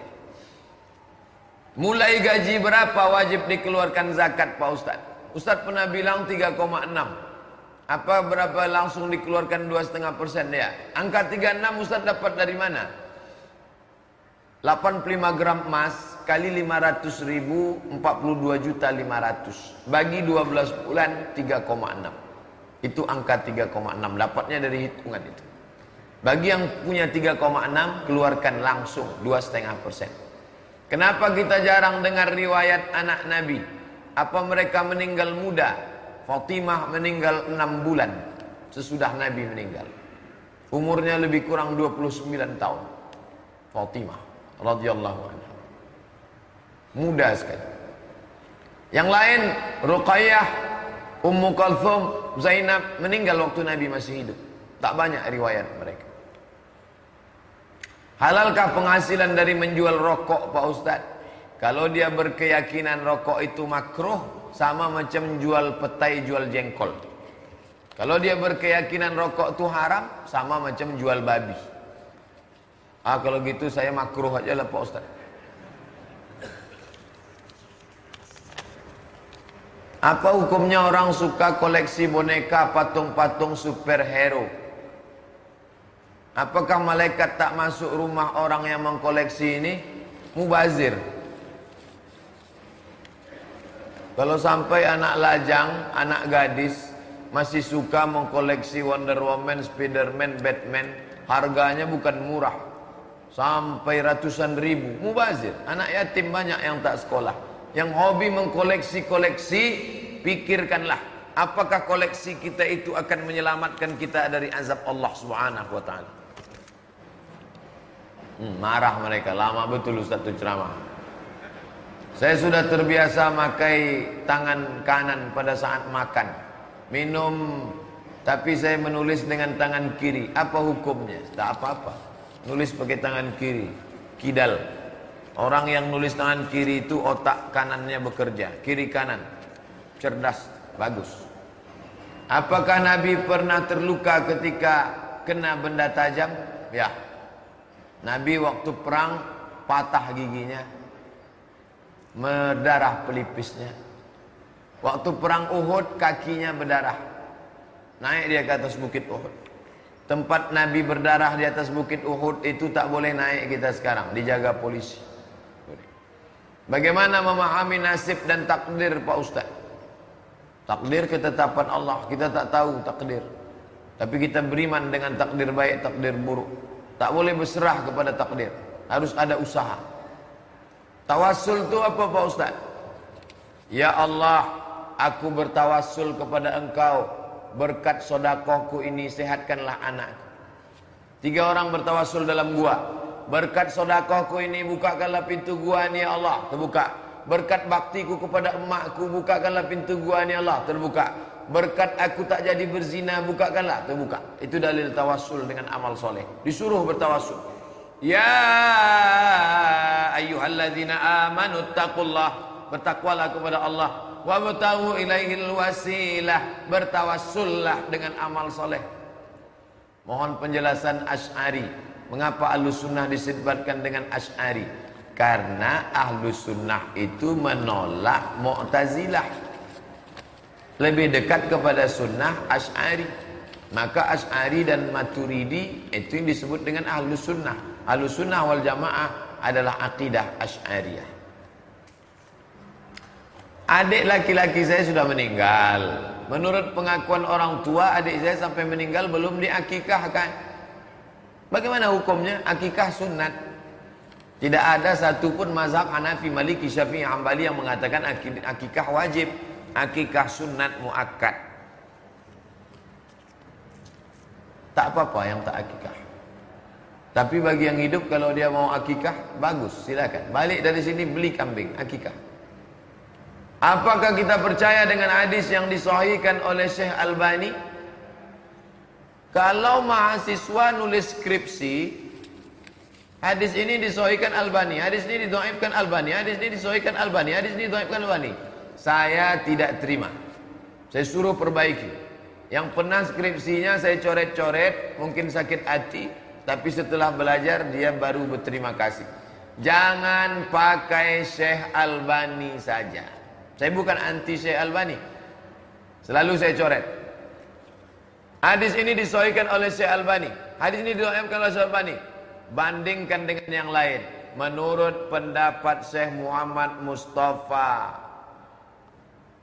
S2: Mulai gaji berapa wajib dikeluarkan zakat Pak Ustaz? Ustaz pernah bilang 3,6. Apa berapa langsung dikeluarkan 2,5 persen ya? Angka 36 Ustaz dapat dari mana? 85 gram emas kali 500 ribu 42 juta 500 bagi 12 bulan 3,6 itu angka 3,6 dapatnya dari hitungan itu. Bagi yang punya 3,6 keluarkan langsung 2,5 persen. Kenapa kita jarang dengar riwayat anak Nabi? Apa mereka meninggal muda Fatimah meninggal 6 bulan sesudah Nabi meninggal. Umurnya lebih kurang 29 tahun. Fatimah radhiyallahu anha. Muda sekali. Yang lain Ruqayyah, Ummu Kalthum, Zainab meninggal waktu Nabi masih hidup. Tak banyak riwayat mereka. Halalkah penghasilan dari menjual rokok Pak Ustaz? Kalau dia berkeyakinan rokok itu makruh, sama macam jual petai, jual jengkol. Kalau dia berkeyakinan rokok itu haram, sama macam jual babi. Ah kalau gitu saya makruh aja lah Pak Ustaz. Apa hukumnya orang suka koleksi boneka patung-patung superhero? Apakah malaikat tak masuk rumah orang yang mengkoleksi ini? Mubazir. Kalau sampai anak lajang, anak gadis masih suka mengkoleksi Wonder Woman, Spiderman, Batman, harganya bukan murah. Sampai ratusan ribu. Mubazir. Anak yatim banyak yang tak sekolah yang hobi mengkoleksi-koleksi, pikirkanlah apakah koleksi kita itu akan menyelamatkan kita dari azab Allah Subhanahu wa taala. Hmm, marah mereka, lama betul Ustaz itu ceramah. Saya sudah terbiasa pakai tangan kanan pada saat makan. Minum tapi saya menulis dengan tangan kiri. Apa hukumnya? Tak apa-apa. Nulis pakai tangan kiri. Kidal. Orang yang nulis tangan kiri itu otak kanannya bekerja, kiri kanan. Cerdas, bagus. Apakah Nabi pernah terluka ketika kena benda tajam? Ya. Nabi waktu perang patah giginya. Berdarah pelipisnya. Waktu perang Uhud kakinya berdarah. Naik dia ke atas bukit Uhud. Tempat Nabi berdarah di atas bukit Uhud itu tak boleh naik kita sekarang, dijaga polisi. Bagaimana memahami nasib dan takdir Pak Ustaz? Takdir ketetapan Allah, kita tak tahu takdir. Tapi kita beriman dengan takdir baik, takdir buruk. Tak boleh berserah kepada takdir. Harus ada usaha. Tawassul itu apa Pak Ustaz? Ya Allah, aku bertawassul kepada engkau. Berkat sodakohku ini sehatkanlah anakku. Tiga orang bertawassul dalam gua. Berkat sodakohku ini bukakanlah pintu gua ni ya Allah Terbuka Berkat baktiku kepada emakku bukakanlah pintu gua ni ya Allah Terbuka Berkat aku tak jadi berzina bukakanlah Terbuka Itu dalil tawassul dengan amal soleh Disuruh bertawassul Ya ayyuhalladzina amanu taqullah Bertakwalah kepada Allah Wa betahu ilaihil wasilah Bertawassullah dengan amal soleh Mohon penjelasan Ash'ari Mengapa ahlu sunnah disebutkan dengan Ash'ari? Karena ahlu sunnah itu menolak Mu'tazilah. Lebih dekat kepada sunnah Ash'ari. Maka Ash'ari dan Maturidi itu yang disebut dengan ahlu sunnah. Ahlu sunnah wal jamaah adalah akidah Ash'ariyah. Adik laki-laki saya sudah meninggal. Menurut pengakuan orang tua, adik saya sampai meninggal belum diakikahkan. Bagaimana hukumnya? Akikah sunat. Tidak ada satupun mazhab Hanafi, Maliki, Syafi'i, Hambali yang mengatakan akikah wajib. Akikah sunat muakkad. Tak apa-apa yang tak akikah. Tapi bagi yang hidup kalau dia mau akikah, bagus, silakan. Balik dari sini beli kambing, akikah. Apakah kita percaya dengan hadis yang disahihkan oleh Syekh Albani? Kalau mahasiswa nulis skripsi, hadis ini disohikan Albani, hadis ini didoaibkan Albani, hadis ini disohikan Albani, hadis ini didoaibkan Albani. Saya tidak terima. Saya suruh perbaiki. Yang pernah skripsinya saya coret-coret, mungkin sakit hati, tapi setelah belajar dia baru berterima kasih. Jangan pakai Syekh Albani saja. Saya bukan anti Syekh Albani. Selalu saya coret. Hadis ini disohikan oleh Syekh Albani. Hadis ini disohikan oleh Syekh Albani. Bandingkan dengan yang lain. Menurut pendapat Syekh Muhammad Mustafa.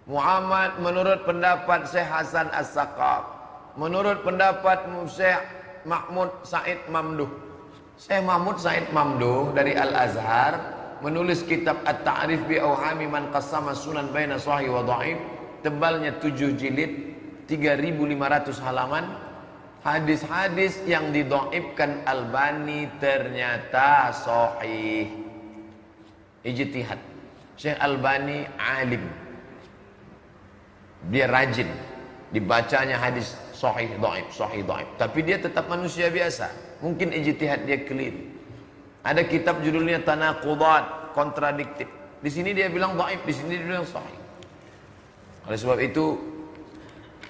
S2: Muhammad menurut pendapat Syekh Hasan As-Saqaf. Menurut pendapat Syekh Mahmud Said Mamduh. Syekh Mahmud Said Mamduh dari Al-Azhar menulis kitab At-Ta'rif bi Auhami man qassama sunan baina sahih wa dhaif tebalnya 7 jilid 3500 halaman. Hadis-hadis yang didoibkan Albani ternyata sahih. Ijtihad. Syekh Albani alim. Dia rajin. Dibacanya hadis Sahih, dhaif, sahih, dhaif. Tapi dia tetap manusia biasa. Mungkin ijtihad dia keliru. Ada kitab judulnya Tanaqudat, kontradiktif. Di sini dia bilang dhaif, di sini dia bilang sahih. Oleh sebab itu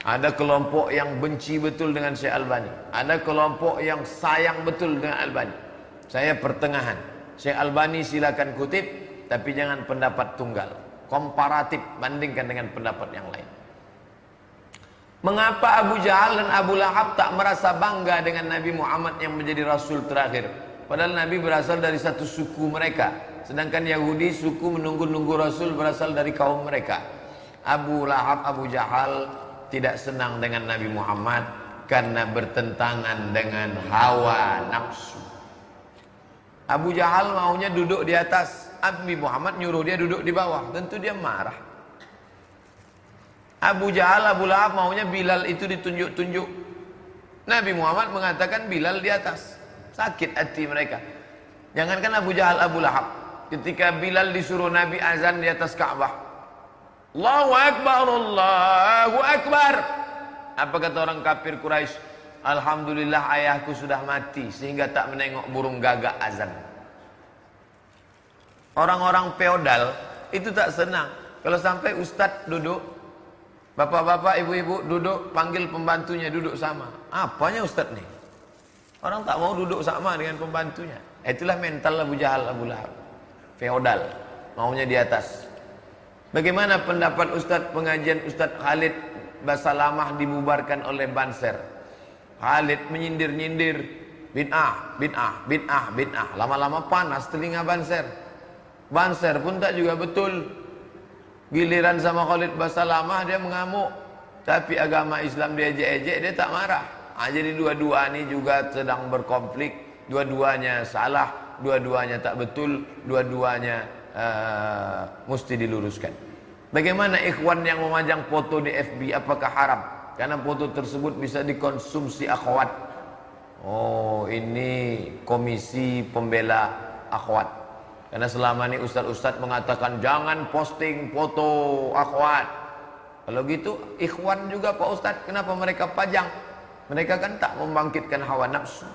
S2: ada kelompok yang benci betul dengan Syekh Albani. Ada kelompok yang sayang betul dengan Albani. Saya pertengahan. Syekh Albani silakan kutip, tapi jangan pendapat tunggal. Komparatif bandingkan dengan pendapat yang lain. Mengapa Abu Jahal dan Abu Lahab tak merasa bangga dengan Nabi Muhammad yang menjadi Rasul terakhir? Padahal Nabi berasal dari satu suku mereka. Sedangkan Yahudi suku menunggu-nunggu Rasul berasal dari kaum mereka. Abu Lahab, Abu Jahal tidak senang dengan Nabi Muhammad karena bertentangan dengan hawa nafsu. Abu Jahal maunya duduk di atas, Nabi Muhammad nyuruh dia duduk di bawah. Tentu dia marah. Abu Jahal, Abu Lahab maunya Bilal itu ditunjuk-tunjuk. Nabi Muhammad mengatakan Bilal di atas. Sakit hati mereka. Jangankan Abu Jahal, Abu Lahab. Ketika Bilal disuruh Nabi azan di atas Ka'bah. Allahu Akbar, Allahu Akbar. Apa kata orang kafir Quraisy? Alhamdulillah ayahku sudah mati sehingga tak menengok burung gagak azan. Orang-orang feodal itu tak senang kalau sampai ustadz duduk Bapak-bapak, ibu-ibu duduk panggil pembantunya duduk sama. Apanya Ustaz nih? Orang tak mau duduk sama dengan pembantunya. Itulah mental Abu Jahal, Abu Lahab. Feodal, maunya di atas. Bagaimana pendapat Ustaz pengajian Ustaz Khalid Basalamah dibubarkan oleh Banser? Khalid menyindir-nyindir bid'ah, bid'ah, bid'ah, bid'ah. Lama-lama panas telinga Banser. Banser pun tak juga betul. Giliran sama Khalid Basalamah dia mengamuk. Tapi agama Islam dia ejek-ejek dia tak marah. Ha, jadi dua-dua ni juga sedang berkonflik. Dua-duanya salah. Dua-duanya tak betul. Dua-duanya uh, mesti diluruskan. Bagaimana ikhwan yang memajang foto di FB apakah haram? Karena foto tersebut bisa dikonsumsi akhwat. Oh ini komisi pembela akhwat. Karena selama ini ustaz-ustaz mengatakan jangan posting foto akhwat. Kalau gitu ikhwan juga Pak Ustaz, kenapa mereka pajang? Mereka kan tak membangkitkan hawa nafsu.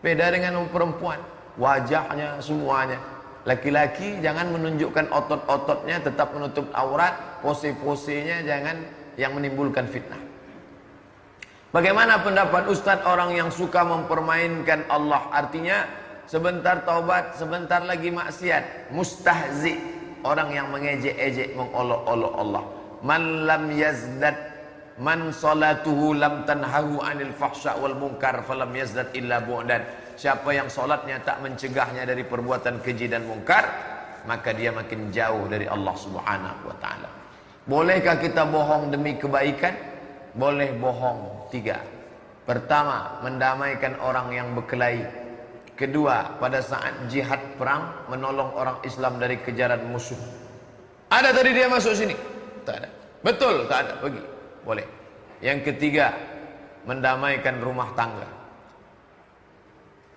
S2: Beda dengan perempuan, wajahnya semuanya. Laki-laki jangan menunjukkan otot-ototnya tetap menutup aurat, pose-posenya jangan yang menimbulkan fitnah. Bagaimana pendapat Ustaz orang yang suka mempermainkan Allah? Artinya sebentar taubat, sebentar lagi maksiat, mustahzi, orang yang mengejek-ejek mengolok-olok Allah. Man lam yazdad man salatuhu lam tanhahu anil fahsya wal munkar falam yazdad illa bu'dan. Siapa yang solatnya tak mencegahnya dari perbuatan keji dan mungkar, maka dia makin jauh dari Allah Subhanahu wa taala. Bolehkah kita bohong demi kebaikan? Boleh bohong tiga. Pertama, mendamaikan orang yang berkelahi Kedua, pada saat jihad perang menolong orang Islam dari kejaran musuh. Ada tadi dia masuk sini? Tak ada. Betul, tak ada. Pergi. Boleh. Yang ketiga, mendamaikan rumah tangga.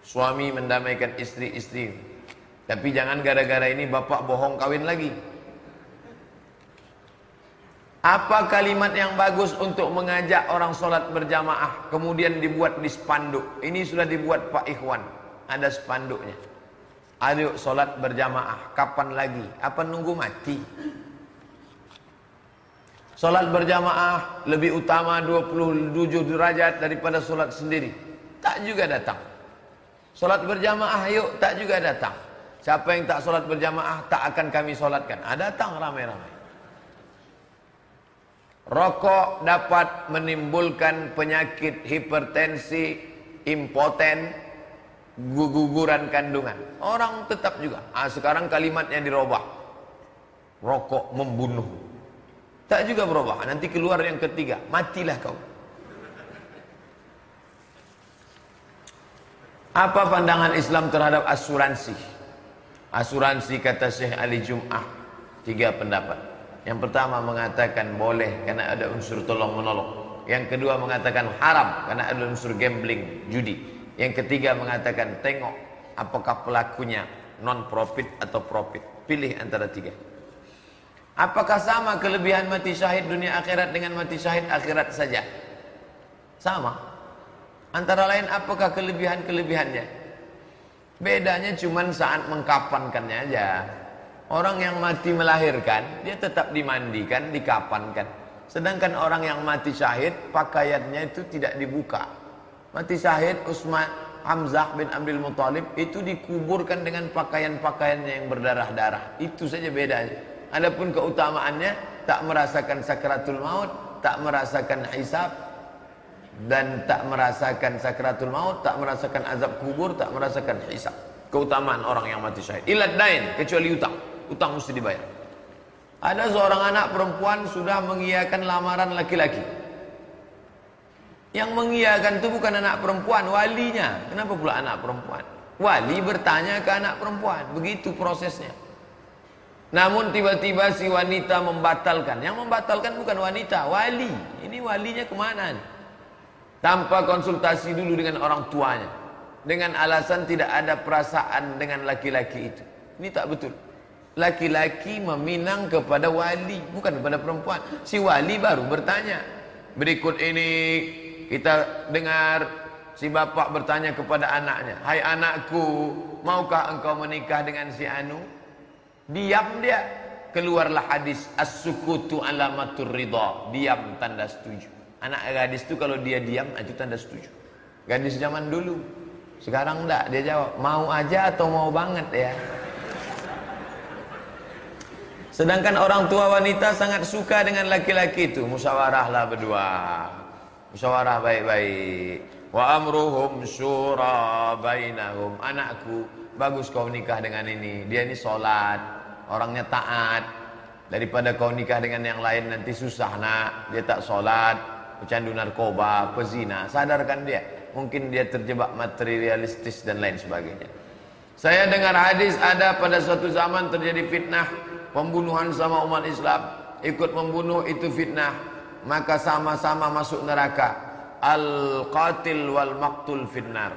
S2: Suami mendamaikan istri-istri. Tapi jangan gara-gara ini bapak bohong kawin lagi. Apa kalimat yang bagus untuk mengajak orang solat berjamaah kemudian dibuat di spanduk? Ini sudah dibuat Pak Ikhwan ada spanduknya. Ayo solat berjamaah. Kapan lagi? Apa nunggu mati? Solat berjamaah lebih utama 27 derajat daripada solat sendiri. Tak juga datang. Solat berjamaah yuk tak juga datang. Siapa yang tak solat berjamaah tak akan kami solatkan. Ah, datang ramai-ramai. Rokok dapat menimbulkan penyakit hipertensi, impoten, guguran kandungan. Orang tetap juga. Ah, sekarang kalimatnya dirubah. Rokok membunuh. Tak juga berubah. Nanti keluar yang ketiga. Matilah kau. Apa pandangan Islam terhadap asuransi? Asuransi kata Syekh Ali Jum'ah. Tiga pendapat. Yang pertama mengatakan boleh karena ada unsur tolong menolong. Yang kedua mengatakan haram karena ada unsur gambling, judi. Yang ketiga mengatakan tengok apakah pelakunya non profit atau profit. Pilih antara tiga. Apakah sama kelebihan mati syahid dunia akhirat dengan mati syahid akhirat saja? Sama. Antara lain apakah kelebihan-kelebihannya? Bedanya cuma saat mengkapankannya aja. Orang yang mati melahirkan, dia tetap dimandikan, dikapankan. Sedangkan orang yang mati syahid, pakaiannya itu tidak dibuka. Mati syahid Usman Hamzah bin Abdul Muthalib itu dikuburkan dengan pakaian-pakaiannya yang berdarah-darah. Itu saja bedanya. Adapun keutamaannya tak merasakan sakratul maut, tak merasakan hisab dan tak merasakan sakratul maut, tak merasakan azab kubur, tak merasakan hisab. Keutamaan orang yang mati syahid. Ilat dain kecuali utang utang mesti dibayar. Ada seorang anak perempuan sudah mengiyakan lamaran laki-laki. Yang mengiyakan itu bukan anak perempuan, walinya. Kenapa pula anak perempuan? Wali bertanya ke anak perempuan, begitu prosesnya. Namun tiba-tiba si wanita membatalkan. Yang membatalkan bukan wanita, wali. Ini walinya ke mana? Tanpa konsultasi dulu dengan orang tuanya. Dengan alasan tidak ada perasaan dengan laki-laki itu. Ini tak betul laki-laki meminang kepada wali bukan kepada perempuan si wali baru bertanya berikut ini kita dengar si bapak bertanya kepada anaknya hai anakku maukah engkau menikah dengan si anu? Diam dia. Keluarlah hadis as-sukutu alamatur ridha. Diam tanda setuju. Anak gadis itu kalau dia diam itu tanda setuju. Gadis zaman dulu. Sekarang enggak dia jawab mau aja atau mau banget ya? Sedangkan orang tua wanita sangat suka dengan laki-laki itu. Musyawarahlah berdua. Musyawarah baik-baik. Wa amruhum syura bainahum. Anakku, bagus kau nikah dengan ini. Dia ini sholat. Orangnya taat. Daripada kau nikah dengan yang lain nanti susah nak. Dia tak sholat. Pecandu narkoba, pezina. Sadarkan dia. Mungkin dia terjebak materialistis dan lain sebagainya. Saya dengar hadis ada pada suatu zaman terjadi fitnah pembunuhan sama umat Islam ikut membunuh itu fitnah maka sama-sama masuk neraka. Al qatil wal maktul finnar.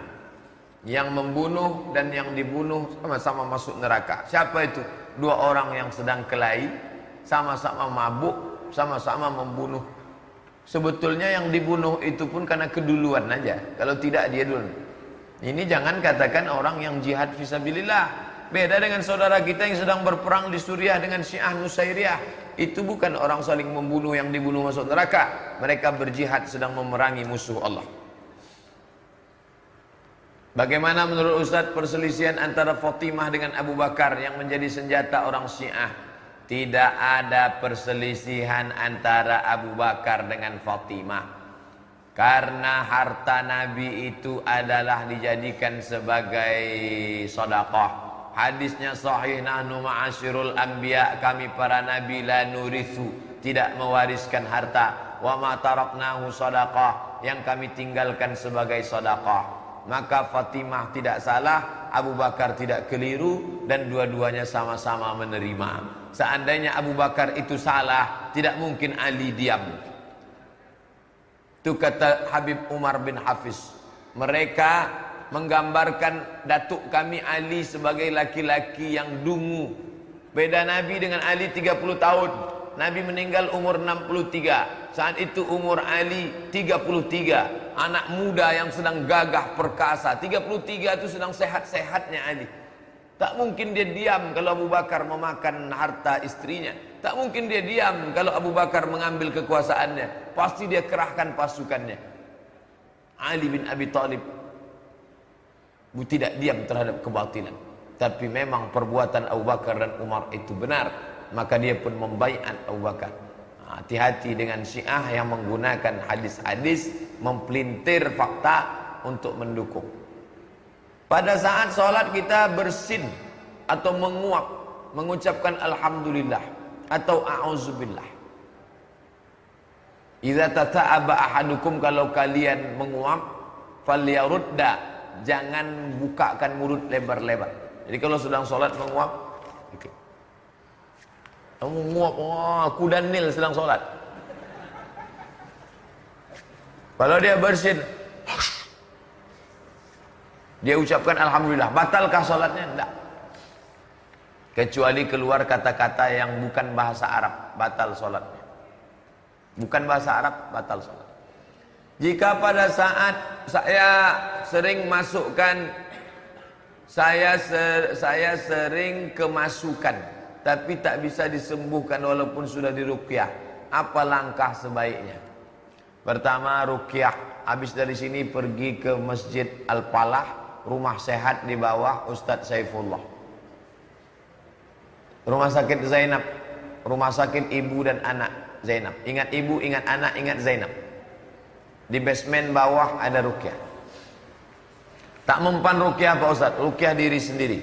S2: Yang membunuh dan yang dibunuh sama-sama masuk neraka. Siapa itu? Dua orang yang sedang kelahi sama-sama mabuk sama-sama membunuh. Sebetulnya yang dibunuh itu pun karena keduluan aja. Kalau tidak dia dulu ini jangan katakan orang yang jihad fisabilillah. Beda dengan saudara kita yang sedang berperang di Suriah dengan Syiah Nusairiyah. Itu bukan orang saling membunuh yang dibunuh masuk neraka. Mereka berjihad sedang memerangi musuh Allah. Bagaimana menurut Ustaz perselisihan antara Fatimah dengan Abu Bakar yang menjadi senjata orang Syiah? Tidak ada perselisihan antara Abu Bakar dengan Fatimah. Karena harta Nabi itu adalah dijadikan sebagai sodakoh Hadisnya sahih nahnu ma'asyirul anbiya kami para nabi la nurithu tidak mewariskan harta wa ma taraknahu sadaqah yang kami tinggalkan sebagai sedekah. Maka Fatimah tidak salah, Abu Bakar tidak keliru dan dua-duanya sama-sama menerima. Seandainya Abu Bakar itu salah, tidak mungkin Ali diam. Itu kata Habib Umar bin Hafiz. Mereka menggambarkan datuk kami Ali sebagai laki-laki yang dungu. Beda Nabi dengan Ali 30 tahun. Nabi meninggal umur 63. Saat itu umur Ali 33. Anak muda yang sedang gagah perkasa. 33 itu sedang sehat-sehatnya Ali. Tak mungkin dia diam kalau Abu Bakar memakan harta istrinya. Tak mungkin dia diam kalau Abu Bakar mengambil kekuasaannya. Pasti dia kerahkan pasukannya. Ali bin Abi Thalib tidak diam terhadap kebatilan. Tapi memang perbuatan Abu Bakar dan Umar itu benar. Maka dia pun membaiat Abu Bakar. Hati-hati dengan syiah yang menggunakan hadis-hadis mempelintir fakta untuk mendukung. Pada saat sholat kita bersin atau menguap mengucapkan Alhamdulillah atau A'udzubillah. Iza tata'aba ahadukum kalau kalian menguap falyarudda jangan bukakan mulut lebar-lebar. Jadi kalau sedang sholat menguap, gitu. Kamu menguap, wah kuda nil sedang sholat. Kalau dia bersin, dia ucapkan Alhamdulillah, batalkah sholatnya? Tidak. Kecuali keluar kata-kata yang bukan bahasa Arab, batal sholatnya. Bukan bahasa Arab, batal sholat. Jika pada saat saya sering masukkan saya ser, saya sering kemasukan tapi tak bisa disembuhkan walaupun sudah diruqyah. Apa langkah sebaiknya? Pertama ruqyah. Habis dari sini pergi ke Masjid Al-Falah, rumah sehat di bawah Ustadz Saifullah. Rumah sakit Zainab, rumah sakit ibu dan anak Zainab. Ingat ibu, ingat anak, ingat Zainab. Di basement bawah ada rukyah. Tak mempan rukyah Pak Ustaz, rukyah diri sendiri.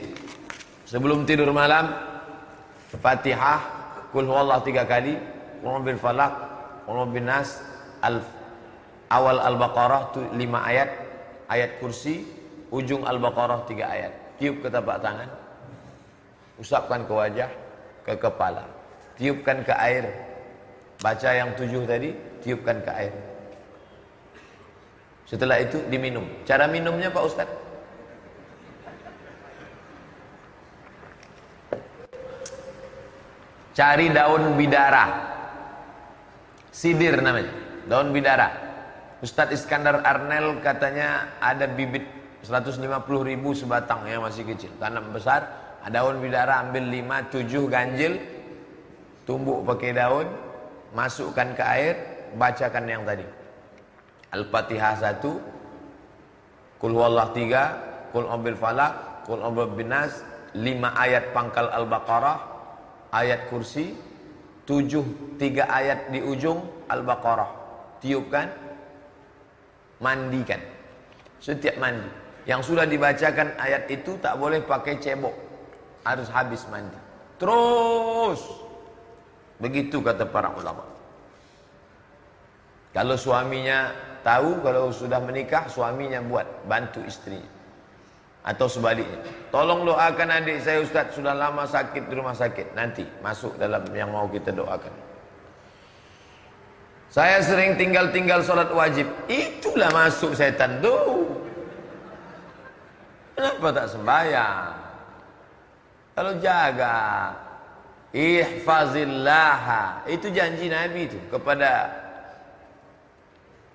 S2: Sebelum tidur malam, Fatihah, Kul huwallah tiga kali, Qul bil falak, bin nas, al awal Al-Baqarah lima ayat, ayat kursi, ujung Al-Baqarah tiga ayat. Tiup ke tapak tangan, usapkan ke wajah, ke kepala, tiupkan ke air. Baca yang tujuh tadi, tiupkan ke air. Setelah itu diminum. Cara minumnya Pak Ustaz? Cari daun bidara. Sidir namanya. Daun bidara. Ustadz Iskandar Arnel katanya ada bibit 150 ribu sebatang yang masih kecil. Tanam besar. Daun bidara ambil 5, 7 ganjil. Tumbuk pakai daun. Masukkan ke air. Bacakan yang tadi. Al-Fatihah satu, Kul Wallah tiga, Kul Ombil Falak, Kul Ombil Binas, lima ayat pangkal Al-Baqarah, ayat kursi, tujuh tiga ayat di ujung Al-Baqarah. Tiupkan, mandikan. Setiap mandi. Yang sudah dibacakan ayat itu tak boleh pakai cebok. Harus habis mandi. Terus. Begitu kata para ulama. Kalau suaminya tahu kalau sudah menikah suaminya buat bantu istrinya atau sebaliknya. Tolong doakan adik saya Ustaz sudah lama sakit di rumah sakit. Nanti masuk dalam yang mau kita doakan. Saya sering tinggal-tinggal sholat wajib. Itulah masuk setan tuh kenapa tak sembahyang? Kalau jaga. Ihfazillah itu janji Nabi itu kepada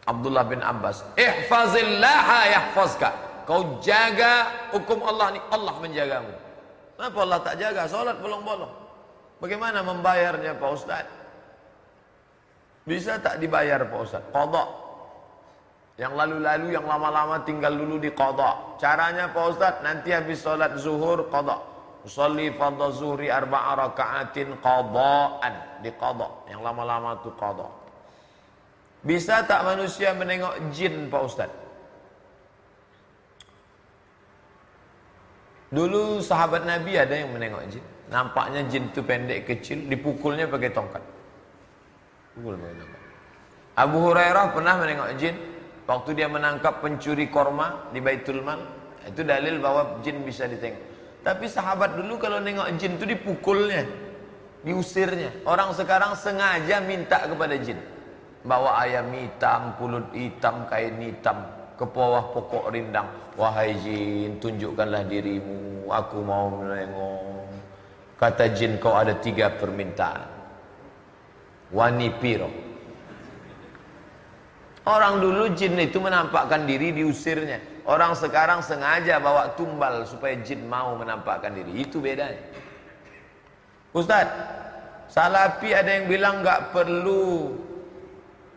S2: Abdullah bin Abbas, "Ihfazillaha yahfazka." Kau jaga hukum Allah ni, Allah menjagamu. Kenapa Allah tak jaga? Salat bolong-bolong. Bagaimana membayarnya Pak Ustaz? Bisa tak dibayar Pak Ustaz? Qadha. Yang lalu-lalu, yang lama-lama tinggal dulu di qadha. Caranya Pak Ustaz, nanti habis salat zuhur qadha. Usalli fardhu zuhri arba'a raka'atin qadha'an. Di qadha. Yang lama-lama itu qadha. Bisa tak manusia menengok jin Pak Ustaz? Dulu sahabat Nabi ada yang menengok jin. Nampaknya jin itu pendek kecil, dipukulnya pakai tongkat. Pukul pakai tongkat. Abu Hurairah pernah menengok jin waktu dia menangkap pencuri korma di Baitul Mal. Itu dalil bahwa jin bisa ditengok. Tapi sahabat dulu kalau nengok jin itu dipukulnya, diusirnya. Orang sekarang sengaja minta kepada jin bawa ayam hitam, pulut hitam, kain hitam ke bawah pokok rindang. Wahai jin, tunjukkanlah dirimu, aku mau menengok. Kata jin, kau ada tiga permintaan. Wani piro. Orang dulu jin itu menampakkan diri diusirnya. Orang sekarang sengaja bawa tumbal supaya jin mau menampakkan diri. Itu bedanya. Ustaz, Salafi ada yang bilang nggak perlu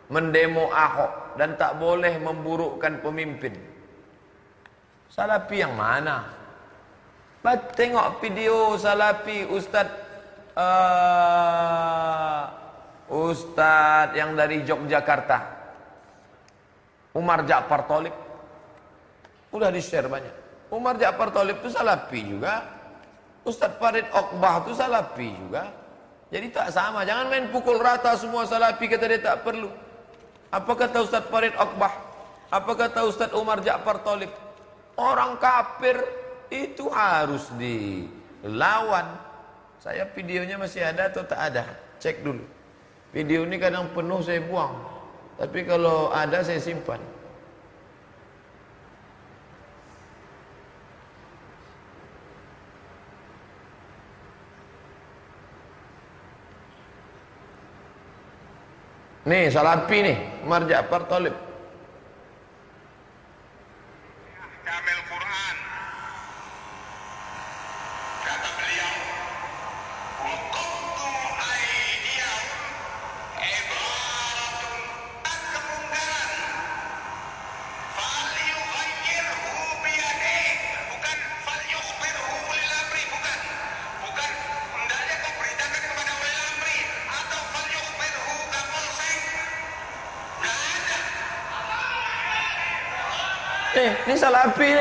S2: mendemo Ahok dan tak boleh memburukkan pemimpin. Salapi yang mana? Baca tengok video Salapi Ustaz uh, Ustaz yang dari Yogyakarta. Umar Ja'far Talib. Udah di-share banyak. Umar Ja'far Talib itu Salapi juga. Ustaz Farid Okbah itu Salapi juga. Jadi tak sama. Jangan main pukul rata semua Salapi kata dia tak perlu. Apa kata Ustaz Farid Akbah? Apa kata Ustaz Umar Ja'far Talib? Orang kafir itu harus dilawan. Saya videonya masih ada atau tak ada? Cek dulu. Video ini kadang penuh saya buang. Tapi kalau ada saya simpan. Nih salapi nih Umar Ja'far essa lápide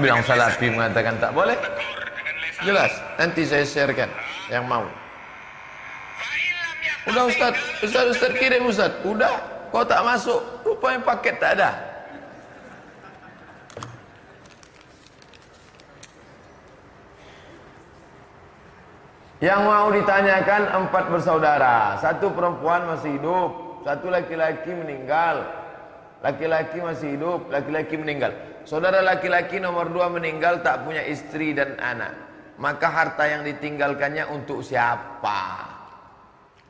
S2: bilang Salafi mengatakan tak boleh? Jelas, nanti saya sharekan yang mau. Udah Ustaz, Ustaz, Ustaz kirim Ustaz. Udah, kau tak masuk. Rupanya paket tak ada. Yang mau ditanyakan empat bersaudara. Satu perempuan masih hidup. Satu laki-laki meninggal. Laki-laki masih hidup. Laki-laki meninggal. Saudara laki-laki nomor dua meninggal tak punya istri dan anak. Maka harta yang ditinggalkannya untuk siapa?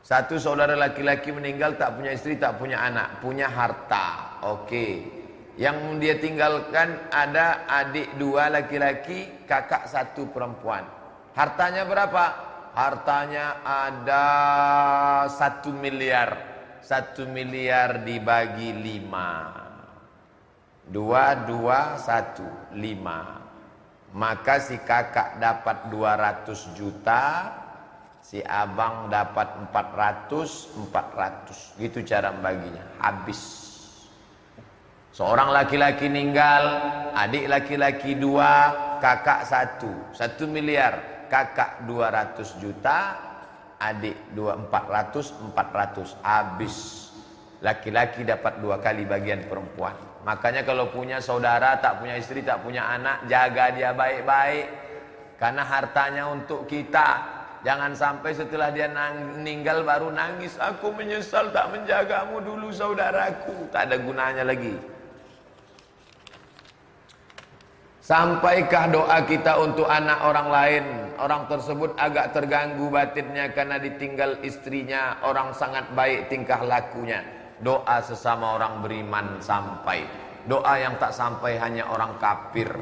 S2: Satu saudara laki-laki meninggal tak punya istri, tak punya anak. Punya harta. Oke. Yang dia tinggalkan ada adik dua laki-laki, kakak satu perempuan. Hartanya berapa? hartanya ada satu miliar satu miliar dibagi lima dua dua satu lima. Maka si kakak dapat dua ratus juta si abang dapat empat ratus empat ratus. Gitu cara membaginya. Habis. Seorang laki-laki meninggal, adik laki-laki dua, kakak satu, satu miliar. Kakak 200 juta, adik 2 400 400 habis. Laki-laki dapat dua kali bagian perempuan. Makanya kalau punya saudara tak punya istri tak punya anak jaga dia baik-baik. Karena hartanya untuk kita. Jangan sampai setelah dia meninggal baru nangis. Aku menyesal tak menjagamu dulu saudaraku. Tak ada gunanya lagi. Sampaikah doa kita untuk anak orang lain Orang tersebut agak terganggu batinnya karena ditinggal istrinya Orang sangat baik tingkah lakunya Doa sesama orang beriman sampai. Doa yang tak sampai hanya orang kafir.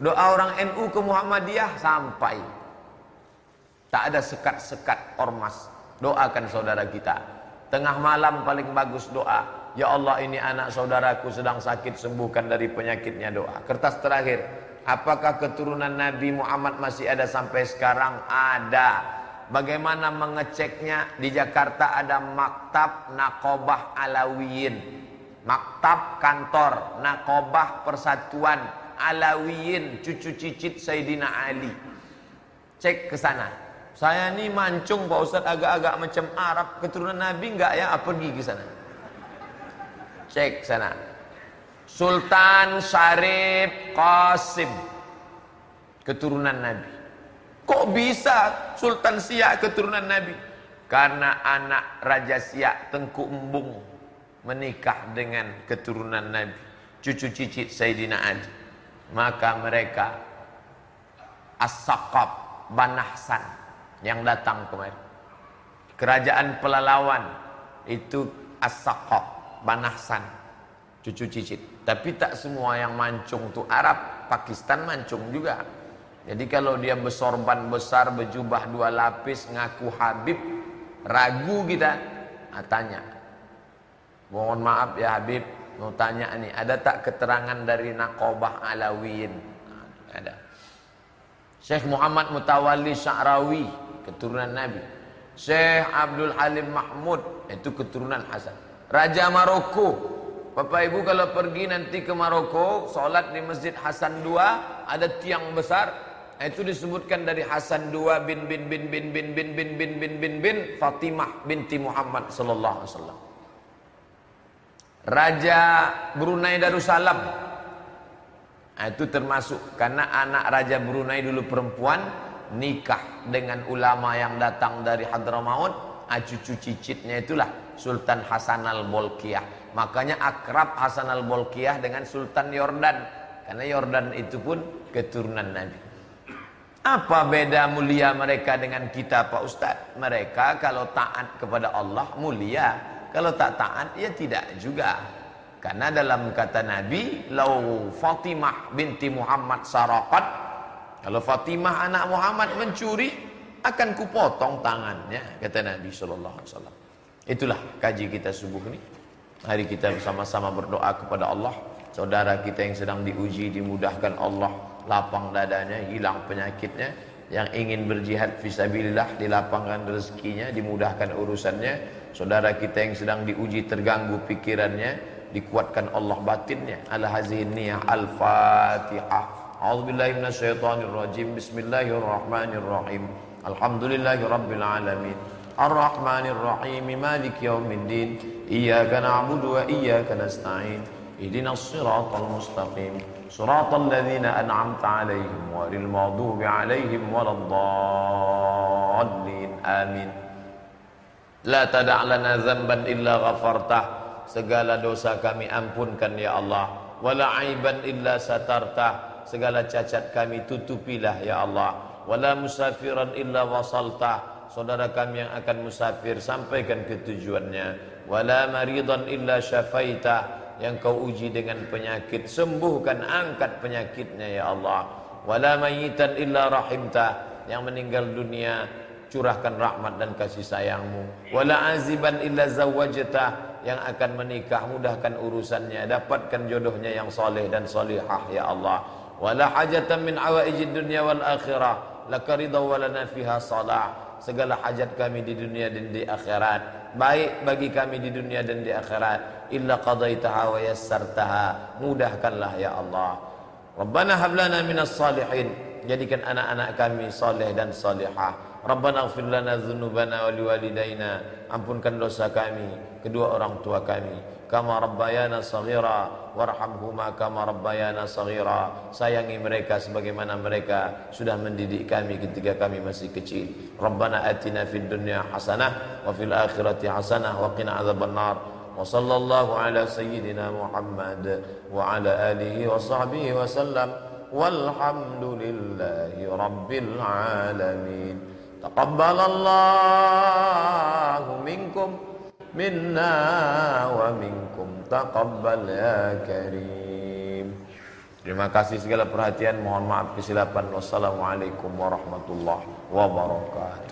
S2: Doa orang NU ke Muhammadiyah sampai. Tak ada sekat-sekat ormas. Doakan saudara kita. Tengah malam paling bagus doa. Ya Allah ini anak saudaraku sedang sakit Sembuhkan dari penyakitnya doa. Kertas terakhir. Apakah keturunan Nabi Muhammad masih ada sampai sekarang? Ada. Bagaimana mengeceknya? Di Jakarta ada Maktab Nakobah Alawiyin. Maktab kantor Nakobah Persatuan Alawiyin cucu cicit Sayyidina Ali. Cek ke sana. Saya ni mancung Pak Ustaz agak-agak macam Arab keturunan Nabi enggak ya? Ah, pergi ke sana. Cek sana. Sultan Syarif Qasim keturunan Nabi. Kok bisa Sultan Siak keturunan Nabi? Karena anak Raja Siak Tengku Embung menikah dengan keturunan Nabi, cucu cicit Sayyidina Ali. Maka mereka As-Saqab Banahsan yang datang kemarin. Kerajaan Pelalawan itu As-Saqab Banahsan cucu cicit. Tapi tak semua yang mancung tu Arab, Pakistan mancung juga. Jadi kalau dia bersorban besar, berjubah dua lapis, ngaku Habib, ragu kita, nah, tanya. Mohon maaf ya Habib, mau tanya nih, ada tak keterangan dari Nakobah Alawiyin? Nah, ada. Syekh Muhammad Mutawalli Sya'rawi, keturunan Nabi. Syekh Abdul Halim Mahmud, itu keturunan Hasan. Raja Maroko, Bapak Ibu kalau pergi nanti ke Maroko, solat di Masjid Hasan II, ada tiang besar. Itu disebutkan dari Hasan II bin bin bin bin bin bin bin bin bin bin bin Fatimah binti Muhammad sallallahu alaihi wasallam. Raja Brunei Darussalam. Nah, itu termasuk karena anak Raja Brunei dulu perempuan nikah dengan ulama yang datang dari Hadramaut, ah, cucu cicitnya itulah Sultan Hasan al-Bolkiah. Makanya akrab Hasan al-Bolkiah dengan Sultan Yordan. Karena Yordan itu pun keturunan Nabi. Apa beda mulia mereka dengan kita Pak Ustadz? Mereka kalau taat kepada Allah mulia. Kalau tak taat ya tidak juga. Karena dalam kata Nabi, "Lau Fatimah binti Muhammad sarakat" Kalau Fatimah anak Muhammad mencuri, akan kupotong tangannya, kata Nabi sallallahu alaihi wasallam. Itulah kaji kita subuh ini. Mari kita bersama-sama berdoa kepada Allah. Saudara kita yang sedang diuji, dimudahkan Allah, lapang dadanya, hilang penyakitnya. Yang ingin berjihad fisabilillah, dilapangkan rezekinya, dimudahkan urusannya. Saudara kita yang sedang diuji, terganggu pikirannya, dikuatkan Allah batinnya. Ala hazihi niyah al-fatihah a'udzubillahi minasyaitonir rajim bismillahirrahmanirrahim. Alhamdulillahi rabbil alamin. Arrahmanir rahim maliki yaumiddin iyyaka na'budu wa iyyaka nasta'in. Ihdinas siratal mustaqim siratal ladzina an'amta 'alaihim ghairil maghdubi 'alaihim waladdallin amin la tada' lana dzamban illa ghafartah segala dosa kami ampunkan ya Allah. Wala aiban illa satarta. Segala cacat kami tutupilah ya Allah. Wala musafiran illa wasalta. Saudara kami yang akan musafir sampaikan ke tujuannya wala maridan illa syafaita yang kau uji dengan penyakit sembuhkan angkat penyakitnya ya Allah. Wala mayitan illa rahimta. Yang meninggal dunia curahkan rahmat dan kasih sayangmu. Wala aziban illa zawajta yang akan menikah mudahkan urusannya. Dapatkan jodohnya yang soleh dan solihah ya Allah. Wala hajatan min awaijid dunya wal akhirah. Lakarida walana fiha salah. Segala hajat kami di dunia dan di akhirat baik bagi kami di dunia dan di akhirat. Illa qadaitaha wa yassartaha. Mudahkanlah ya Allah. Rabbana hablana minas salihin. Jadikan anak-anak kami soleh dan salihah. Rabbana ighfir lana dzunubana wa liwalidayna. Ampunkan dosa kami kedua orang tua kami kama rabbayana saghira warhamhuma kama rabbayana saghira sayangi mereka sebagaimana mereka sudah mendidik kami ketika kami masih kecil Rabbana atina fid dunya hasanah wa fil akhirati hasanah wa qina adzabannar wa sallallahu ala sayyidina Muhammad wa ala alihi wa sahbihi wa sallam walhamdulillahi rabbil alamin تقبل الله منكم minna wa minkum. Taqabbal ya karim. Terima kasih segala perhatian. Mohon maaf kesilapan. Wassalamualaikum warahmatullahi wabarakatuh.